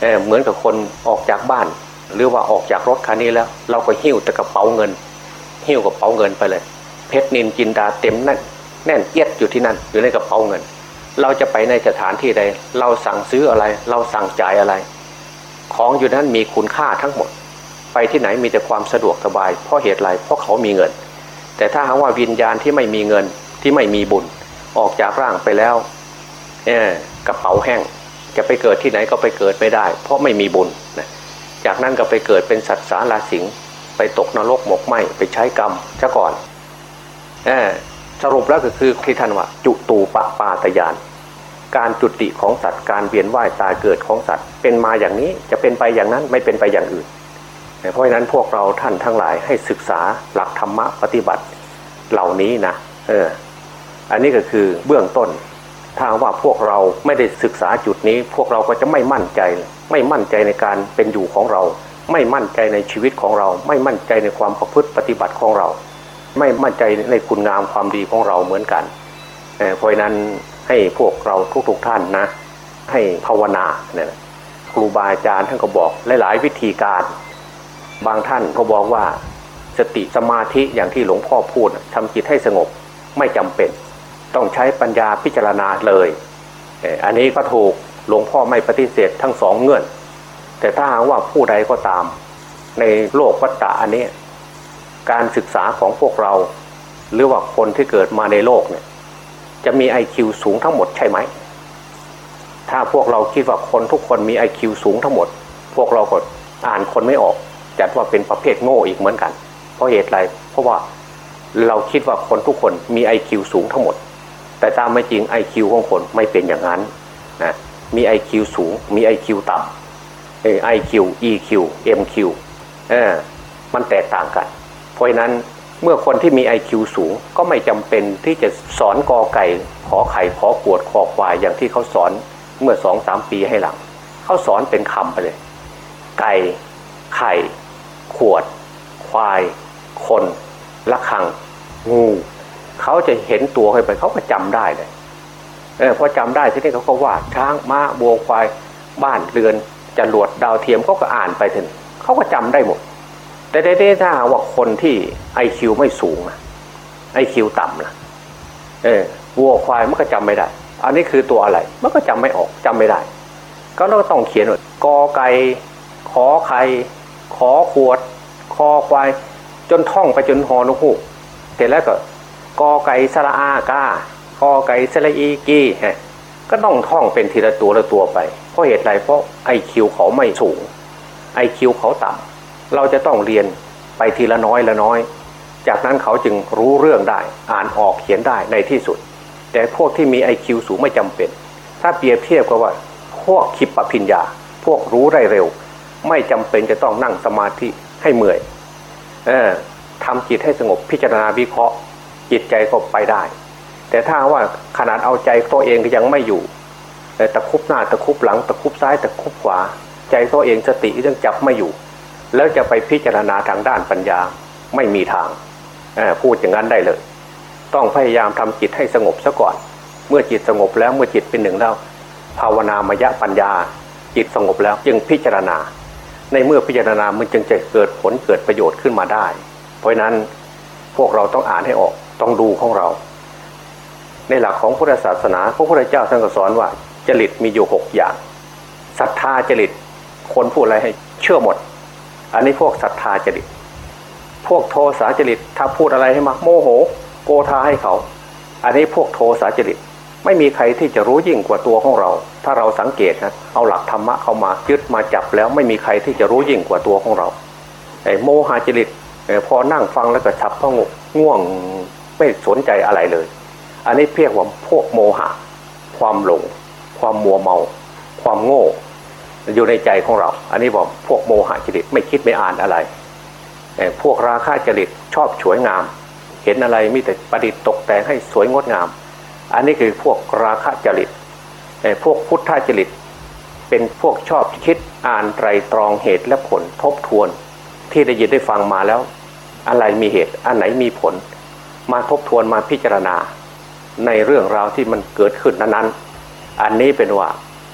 เเหมือนกับคนออกจากบ้าน หรือว่าออกจากรถคันนี้แล้ว เราก็หิ้วแต่กระเป๋าเงิน หิ้วกระเป๋าเงินไปเลย เพชรนินจินดาเต็มแน่นแน่นเอียดอยู่ที่นั่นอยู่ในกระเป๋าเงิน เราจะไปในสถานที่ใด เราสั่งซื้ออะไร เราสั่งจ่ายอะไร ของอยู่นั้นมีคุณค่าทั้งหมด ไปที่ไหนมีแต่ความสะดวกสบาย เพราะเหตุไรเพราะเขามีเงิน แต่ถ้าหากว่าวิญญาณที่ไม่มีเงินที่ไม่มีบุญออกจากร่างไปแล้วเอกระเป๋าแห้งจะไปเกิดที่ไหนก็ไปเกิดไม่ได้ เพราะไม่มีบุญนะจากนั้นก็ไปเกิดเป็นสัตว์สาราสิงไปตกนรกหมกไหมไปใช้กรรมซะก่อนเอสรุปแล้วก็คือที่ท่านว่า จุตูปปาตยาน การจุติของสัตว์การเวียนว่ายตายเกิดของสัตว์ เป็นมาอย่างนี้จะเป็นไปอย่างนั้นไม่เป็นไปอย่างอื่น เพราะฉะนั้นพวกเราท่านทั้งหลายให้ศึกษาหลักธรรมะปฏิบัติเหล่านี้นะเอออันนี้ก็คือเบื้องต้นถ้าว่าพวกเราไม่ได้ศึกษาจุดนี้ พวกเราก็จะไม่มั่นใจ ไม่มั่นใจในการเป็นอยู่ของเรา ไม่มั่นใจในชีวิตของเรา ไม่มั่นใจในความประพฤติปฏิบัติของเรา ไม่มั่นใจในคุณงามความดีของเราเหมือนกันเเพราะนั้น ให้พวกเราทุกๆท่านนะ ให้ภาวนาเนี่ยครูบาอาจารย์ท่านก็บอกหลายๆวิธีการ บางท่านก็บอกว่า สติสมาธิอย่างที่หลวงพ่อพูดทำจิตให้สงบไม่จำเป็น ต้องใช้ปัญญาพิจารณาเลย อันนี้ก็ถูกหลวงพ่อไม่ปฏิเสธทั้งสองเงื่อน แต่ถ้าหากว่าผู้ใดก็ตาม ในโลกวัฏฏะอันนี้ การศึกษาของพวกเรา หรือว่าคนที่เกิดมาในโลกเนี่ย จะมี IQ สูงทั้งหมดใช่ไหม ถ้าพวกเราคิดว่าคนทุกคนมี IQ สูงทั้งหมด พวกเราก็อ่านคนไม่ออก จัดว่าเป็นประเภทโง่อีกเหมือนกัน เพราะเหตุไร เพราะว่าเราคิดว่าคนทุกคนมี IQ สูงทั้งหมด แต่ตามไม่จริง IQ ของคนไม่เป็นอย่างนั้นนะมี IQ สูง มี IQ ต่ำเออ IQ EQ MQ เออมันแตกต่างกัน เพราะฉะนั้น เมื่อคนที่มี IQ สูงก็ไม่จำเป็นที่จะสอนกอไก่ขอไข่ขอขวดขอควายอย่างที่เขาสอนเมื่อสองสามปีให้หลัง เขาสอนเป็นคำไปเลย ไก่ ไข่ ขวด ควาย คนละคัง งูเขาจะเห็นตัวเข้าไปเขาก็จำได้เลยเออพอจำได้ทีนี้เขาก็วาดช้างม้าบัวควาย บ้านเรือนจรวดดาวเทียมเขาก็อ่านไปถึงเขาก็จำได้หมด แต่ได้ถ้าหากว่าคนที่ไอคิวไม่สูงไอคิวต่ำนะเออวัวควายมันก็จำไม่ได้ อันนี้คือตัวอะไร มันก็จำไม่ออกจำไม่ได้ ก็ต้องเขียนว่ากอไก่ขอไข่ขอขวด คอควาย จนท่องไปจนฮอนกฮูกเสร็จแล้วก็กอไก่สระอากาคอไก่สระอีกีฮะก็ต้องท่องเป็นทีละตัวละตัวไป เพราะเหตุไรเพราะไอคิวเขาไม่สูงไอคิวเขาต่ำ เราจะต้องเรียนไปทีละน้อยละน้อย จากนั้นเขาจึงรู้เรื่องได้อ่านออกเขียนได้ในที่สุด แต่พวกที่มีไอคิวสูงไม่จำเป็น ถ้าเปรียบเทียบกับว่า พวกคิปปพิญญา พวกรู้ได้เร็ว ไม่จำเป็นจะต้องนั่งสมาธิให้เมื่อยเออทำจิตให้สงบพิจารณาวิเคราะห์จิตใจก็ไปได้ แต่ถ้าว่าขนาดเอาใจตัวเองก็ยังไม่อยู่แต่ตะคุบหน้าตะคุบหลังตะคุบซ้ายตะคุบขวา ใจตัวเองสติยังจับไม่อยู่ แล้วจะไปพิจารณาทางด้านปัญญาไม่มีทางพูดอย่างนั้นได้เลย ต้องพยายามทำจิตให้สงบซะก่อน เมื่อจิตสงบแล้วเมื่อจิตเป็นหนึ่งแล้ว ภาวนามยะปัญญา จิตสงบแล้วจึงพิจารณา ในเมื่อพิจารณามันจึงจะเกิดผลเกิดประโยชน์ขึ้นมาได้ เพราะนั้นพวกเราต้องอ่านให้ออกต้องดูของเรา ในหลักของพุทธศาสนาพระพุทธเจ้าท่านก็สอนว่าจริตมีอยู่หกอย่างศรัทธาจริตคนพูดอะไรให้เชื่อหมด อันนี้พวกศรัทธาจริต พวกโทสาจริต ถ้าพูดอะไรให้มาโมโห โกธาให้เขา อันนี้พวกโทสาจริต ไม่มีใครที่จะรู้ยิ่งกว่าตัวของเรา ถ้าเราสังเกตนะ เอาหลักธรรมะเข้ามายึดมาจับแล้วไม่มีใครที่จะรู้ยิ่งกว่าตัวของเราไอ้โมหะจริตพอนั่งฟังแล้วก็ฉับพงง่วงไม่สนใจอะไรเลย อันนี้เพียกว่าพวกโมหะ ความหลง ความมัวเมา ความโง่ อยู่ในใจของเรา อันนี้บอกพวกโมหะจริตไม่คิดไม่อ่านอะไร พวกราคะจริตชอบสวยงาม เห็นอะไรมีแต่ประดิษฐ์ตกแต่งให้สวยงดงาม อันนี้คือพวกราคะจริตพวกพุทธจริต เป็นพวกชอบคิดอ่านไตรตรองเหตุและผลทบทวน ที่ได้ยินได้ฟังมาแล้ว อะไรมีเหตุอันไหนมีผล มาทบทวนมาพิจารณา ในเรื่องราวที่มันเกิดขึ้นนั้นๆ อันนี้เป็นว่า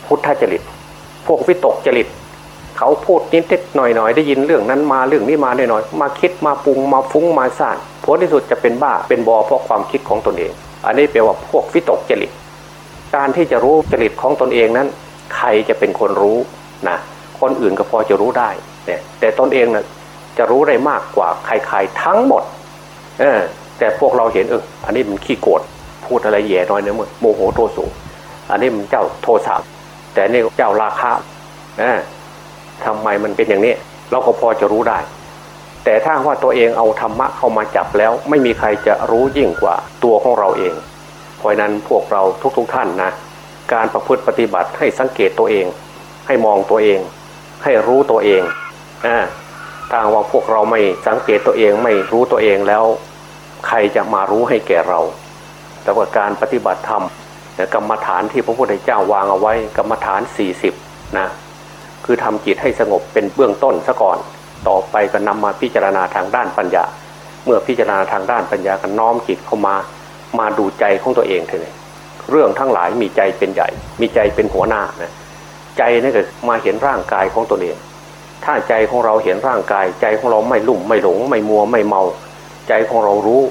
พุทธจริต วกวิตกจริต เขาพูดนิดๆหน่อยๆ ได้ยินเรื่องนั้นมาเรื่องนี้มาหน่อยๆมาคิดมาปรุงมาฟุ้งมาซ่านผลที่สุดจะเป็นบ้าเป็นบอเพราะความคิดของตนเอง อันนี้แปลว่าพวกวิตกจริต การที่จะรู้จริตของตนเองนั้น ใครจะเป็นคนรู้นะคนอื่นก็พอจะรู้ได้เนี่ยแต่ตนเองนะ่ะจะรู้ได้มากกว่าใครๆทั้งหมดเออแต่พวกเราเห็นเอออันนี้มันขี้โกรธพูดอะไรแย่น้อยเนื้อมือโมโหโทสูอันนี้มันเจ้าโทสะ แต่นี่เจ้าราคะเออทำไมมันเป็นอย่างนี้ เราก็พอจะรู้ได้ แต่ถ้าว่าตัวเองเอาธรรมะเข้ามาจับแล้ว ไม่มีใครจะรู้ยิ่งกว่าตัวของเราเอง เพราะนั้นพวกเราทุกๆทท่านนะการประพฤติปฏิบัติให้สังเกตตัวเอง ให้มองตัวเอง ให้รู้ตัวเองอ่าถ้าว่าพวกเราไม่สังเกตตัวเองไม่รู้ตัวเองแล้ว ใครจะมารู้ให้แก่เรา แต่ว่าการปฏิบัติธรรม กรรมฐานที่พระพุทธเจ้าวางเอาไว้กรรมฐาน 40นะคือทำจิตให้สงบเป็นเบื้องต้นซะก่อน ต่อไปก็นำมาพิจารณาทางด้านปัญญา เมื่อพิจารณาทางด้านปัญญาก็น้อมจิตเข้ามามาดูใจของตัวเองเถอะเรื่องทั้งหลายมีใจเป็นใหญ่ มีใจเป็นหัวหน้านะใจนี่ก็มาเห็นร่างกายของตนเอง ถ้าใจของเราเห็นร่างกาย ใจของเราไม่ลุ่มไม่หลง ไม่มัวไม่เมา ใจของเรารู้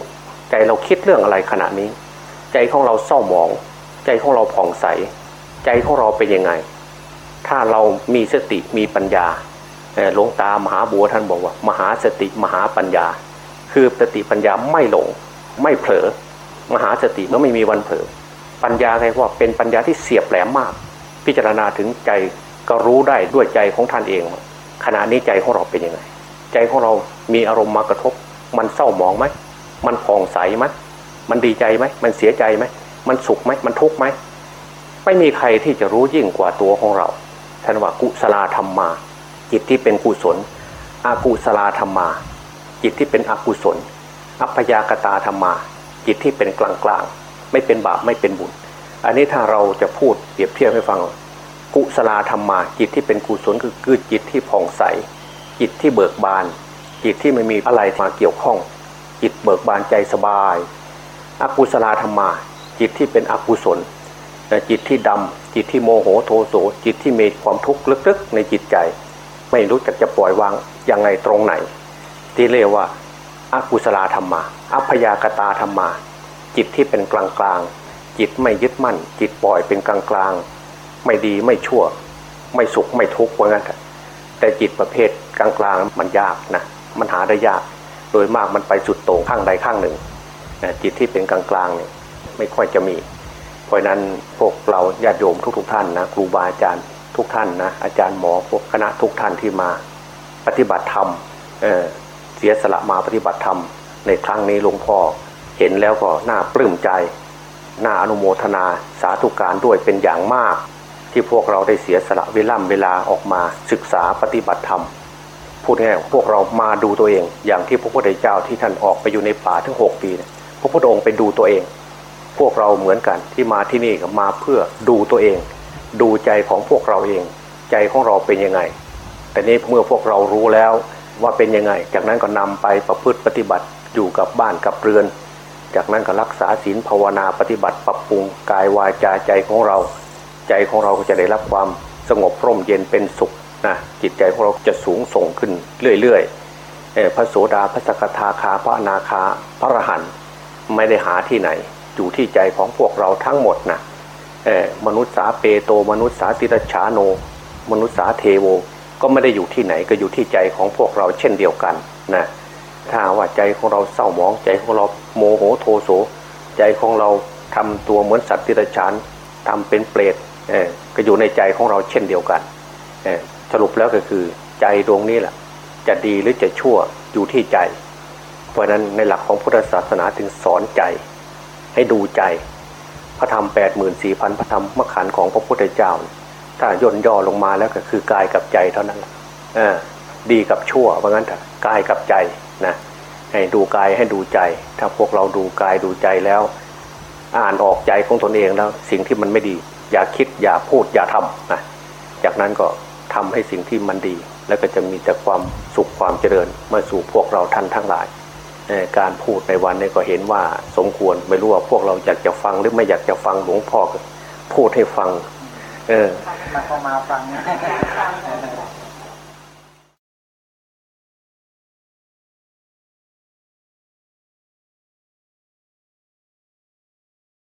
ใจเราคิดเรื่องอะไรขณะนี้ ใจของเราเศร้าหมอง ใจของเราผ่องใส ใจของเราเป็นยังไง ถ้าเรามีสติมีปัญญาหลวงตามหาบัวท่านบอกว่า มหาสติมหาปัญญา คือสติปัญญาไม่หลง ไม่เผลอ มหาสติมันไม่มีวันเผลอ ปัญญาไงว่าเป็นปัญญาที่เสียบแหลมมาก พิจารณาถึงใจก็รู้ได้ด้วยใจของท่านเอง ขณะนี้ใจของเราเป็นยังไง ใจของเรามีอารมณ์มากระทบ มันเศร้าหมองไหมมันผ่องใสไหมมันดีใจไหมมันเสียใจไหม มันสุขไหมมันทุกข์ไหมไม่มีใครที่จะรู้ยิ่งกว่าตัวของเราท่านว่ากุศลธรรมมา จิตที่เป็นกุศลอากุศลธรรมมา จิตที่เป็นอกุศล อัพยากตาธรรมมา จิตที่เป็นกลางกลางไม่เป็นบาปไม่เป็นบุญ อันนี้ถ้าเราจะพูดเปรียบเทียบให้ฟัง กุศลธรรมมา จิตที่เป็นกุศลคือคือจิตที่ผ่องใส จิตที่เบิกบาน จิตที่ไม่มีอะไรมาเกี่ยวข้อง จิตเบิกบานใจสบาย อกุศลธรรมมา จิตที่เป็นอกุศลจิตที่ดำจิตที่โมโหโทโสจิตที่มีความทุกข์ลึกๆ ในจิตใจ ไม่รู้จักจะปล่อยวางยังไงตรงไหน ที่เรียกว่าอากุศลธรรมา อัพยากตาธรรมา จิตที่เป็นกลางๆ จิตไม่ยึดมั่น จิตปล่อยเป็นกลางๆ ไม่ดีไม่ชั่ว ไม่สุขไม่ทุกข์ว่างั้นแต่จิตประเภทกลางๆมันยากนะมันหาได้ยาก โดยมากมันไปสุดโต่งข้างใดข้างหนึ่งจิตที่เป็นกลางๆเนี่ย ไม่ค่อยจะมี เพราะนั้นพวกเราญาติโยมทุกๆท่านนะครูบาอาจารย์ทุกท่านนะอาจารย์หมอพวกคณะทุกท่านที่มาปฏิบัติธรรมเเสียสละมาปฏิบัติธรรม ในครั้งนี้หลวงพ่อเห็นแล้วก็น่าปลื้มใจน่าอนุโมทนาสาธุการด้วยเป็นอย่างมาก ที่พวกเราได้เสียสละเวล่ำเวลาออกมาศึกษาปฏิบัติธรรมพูดง่ายๆพวกเรามาดูตัวเอง อย่างที่พระพุทธเจ้าที่ท่านออกไปอยู่ในป่าถึงหกปีเนี่ยพระพุทธองค์ไปดูตัวเอง พวกเราเหมือนกันที่มาที่นี่มาเพื่อดูตัวเอง ดูใจของพวกเราเอง ใจของเราเป็นยังไงแต่นี้เมื่อพวกเรารู้แล้วว่าเป็นยังไง จากนั้นก็นำไปประพฤติปฏิบัติอยู่กับบ้านกับเรือน จากนั้นก็รักษาศีลภาวนาปฏิบัติปรับปรุงกายวาจาใจของเรา ใจของเราก็จะได้รับความสงบร่มเย็นเป็นสุขนะจิตใจของเราจะสูงส่งขึ้นเรื่อยๆเอ่อพระโสดาพระสกทาคาพระนาคาพระอรหันต์ไม่ได้หาที่ไหน อยู่ที่ใจของพวกเราทั้งหมดนะมนุษย์สาเปโตมนุษย์สาติรชาโน มนุษย์สาเทโว ก็ไม่ได้อยู่ที่ไหนก็อยู่ที่ใจของพวกเราเช่นเดียวกันนะถ้าว่าใจของเราเศร้าหมองใจของเราโมโหโทโส ใจของเราทำตัวเหมือนสัตว์ติรชานทำเป็นเปรตก็อยู่ในใจของเราเช่นเดียวกันสรุปแล้วก็คือใจดวงนี้แหละจะดีหรือจะชั่วอยู่ที่ใจ เพราะฉะนั้นในหลักของพุทธศาสนาถึงสอนใจ ให้ดูใจ พระธรรมแปดหมื่นสี่พันพระธรรมมขันธ์ของพระพุทธเจ้า ถ้าย่นย่อลงมาแล้วก็คือกายกับใจเท่านั้นอดีกับชั่วเพราะงั้นเถอะกายกับใจนะให้ดูกายให้ดูใจ ถ้าพวกเราดูกายดูใจแล้ว อ่านออกใจของตนเองแล้ว สิ่งที่มันไม่ดี อย่าคิดอย่าพูดอย่าทำนะจากนั้นก็ทำให้สิ่งที่มันดี แล้วก็จะมีแต่ความสุขความเจริญมาสู่พวกเราท่านทั้งหลาย การพูดในวันนี้ก็เห็นว่าสมควรไม่รู้ว่าพวกเราอยากจะฟังหรือไม่อยากจะฟังหลวงพ่อพูดให้ฟัง เออมาเข้ามาฟัง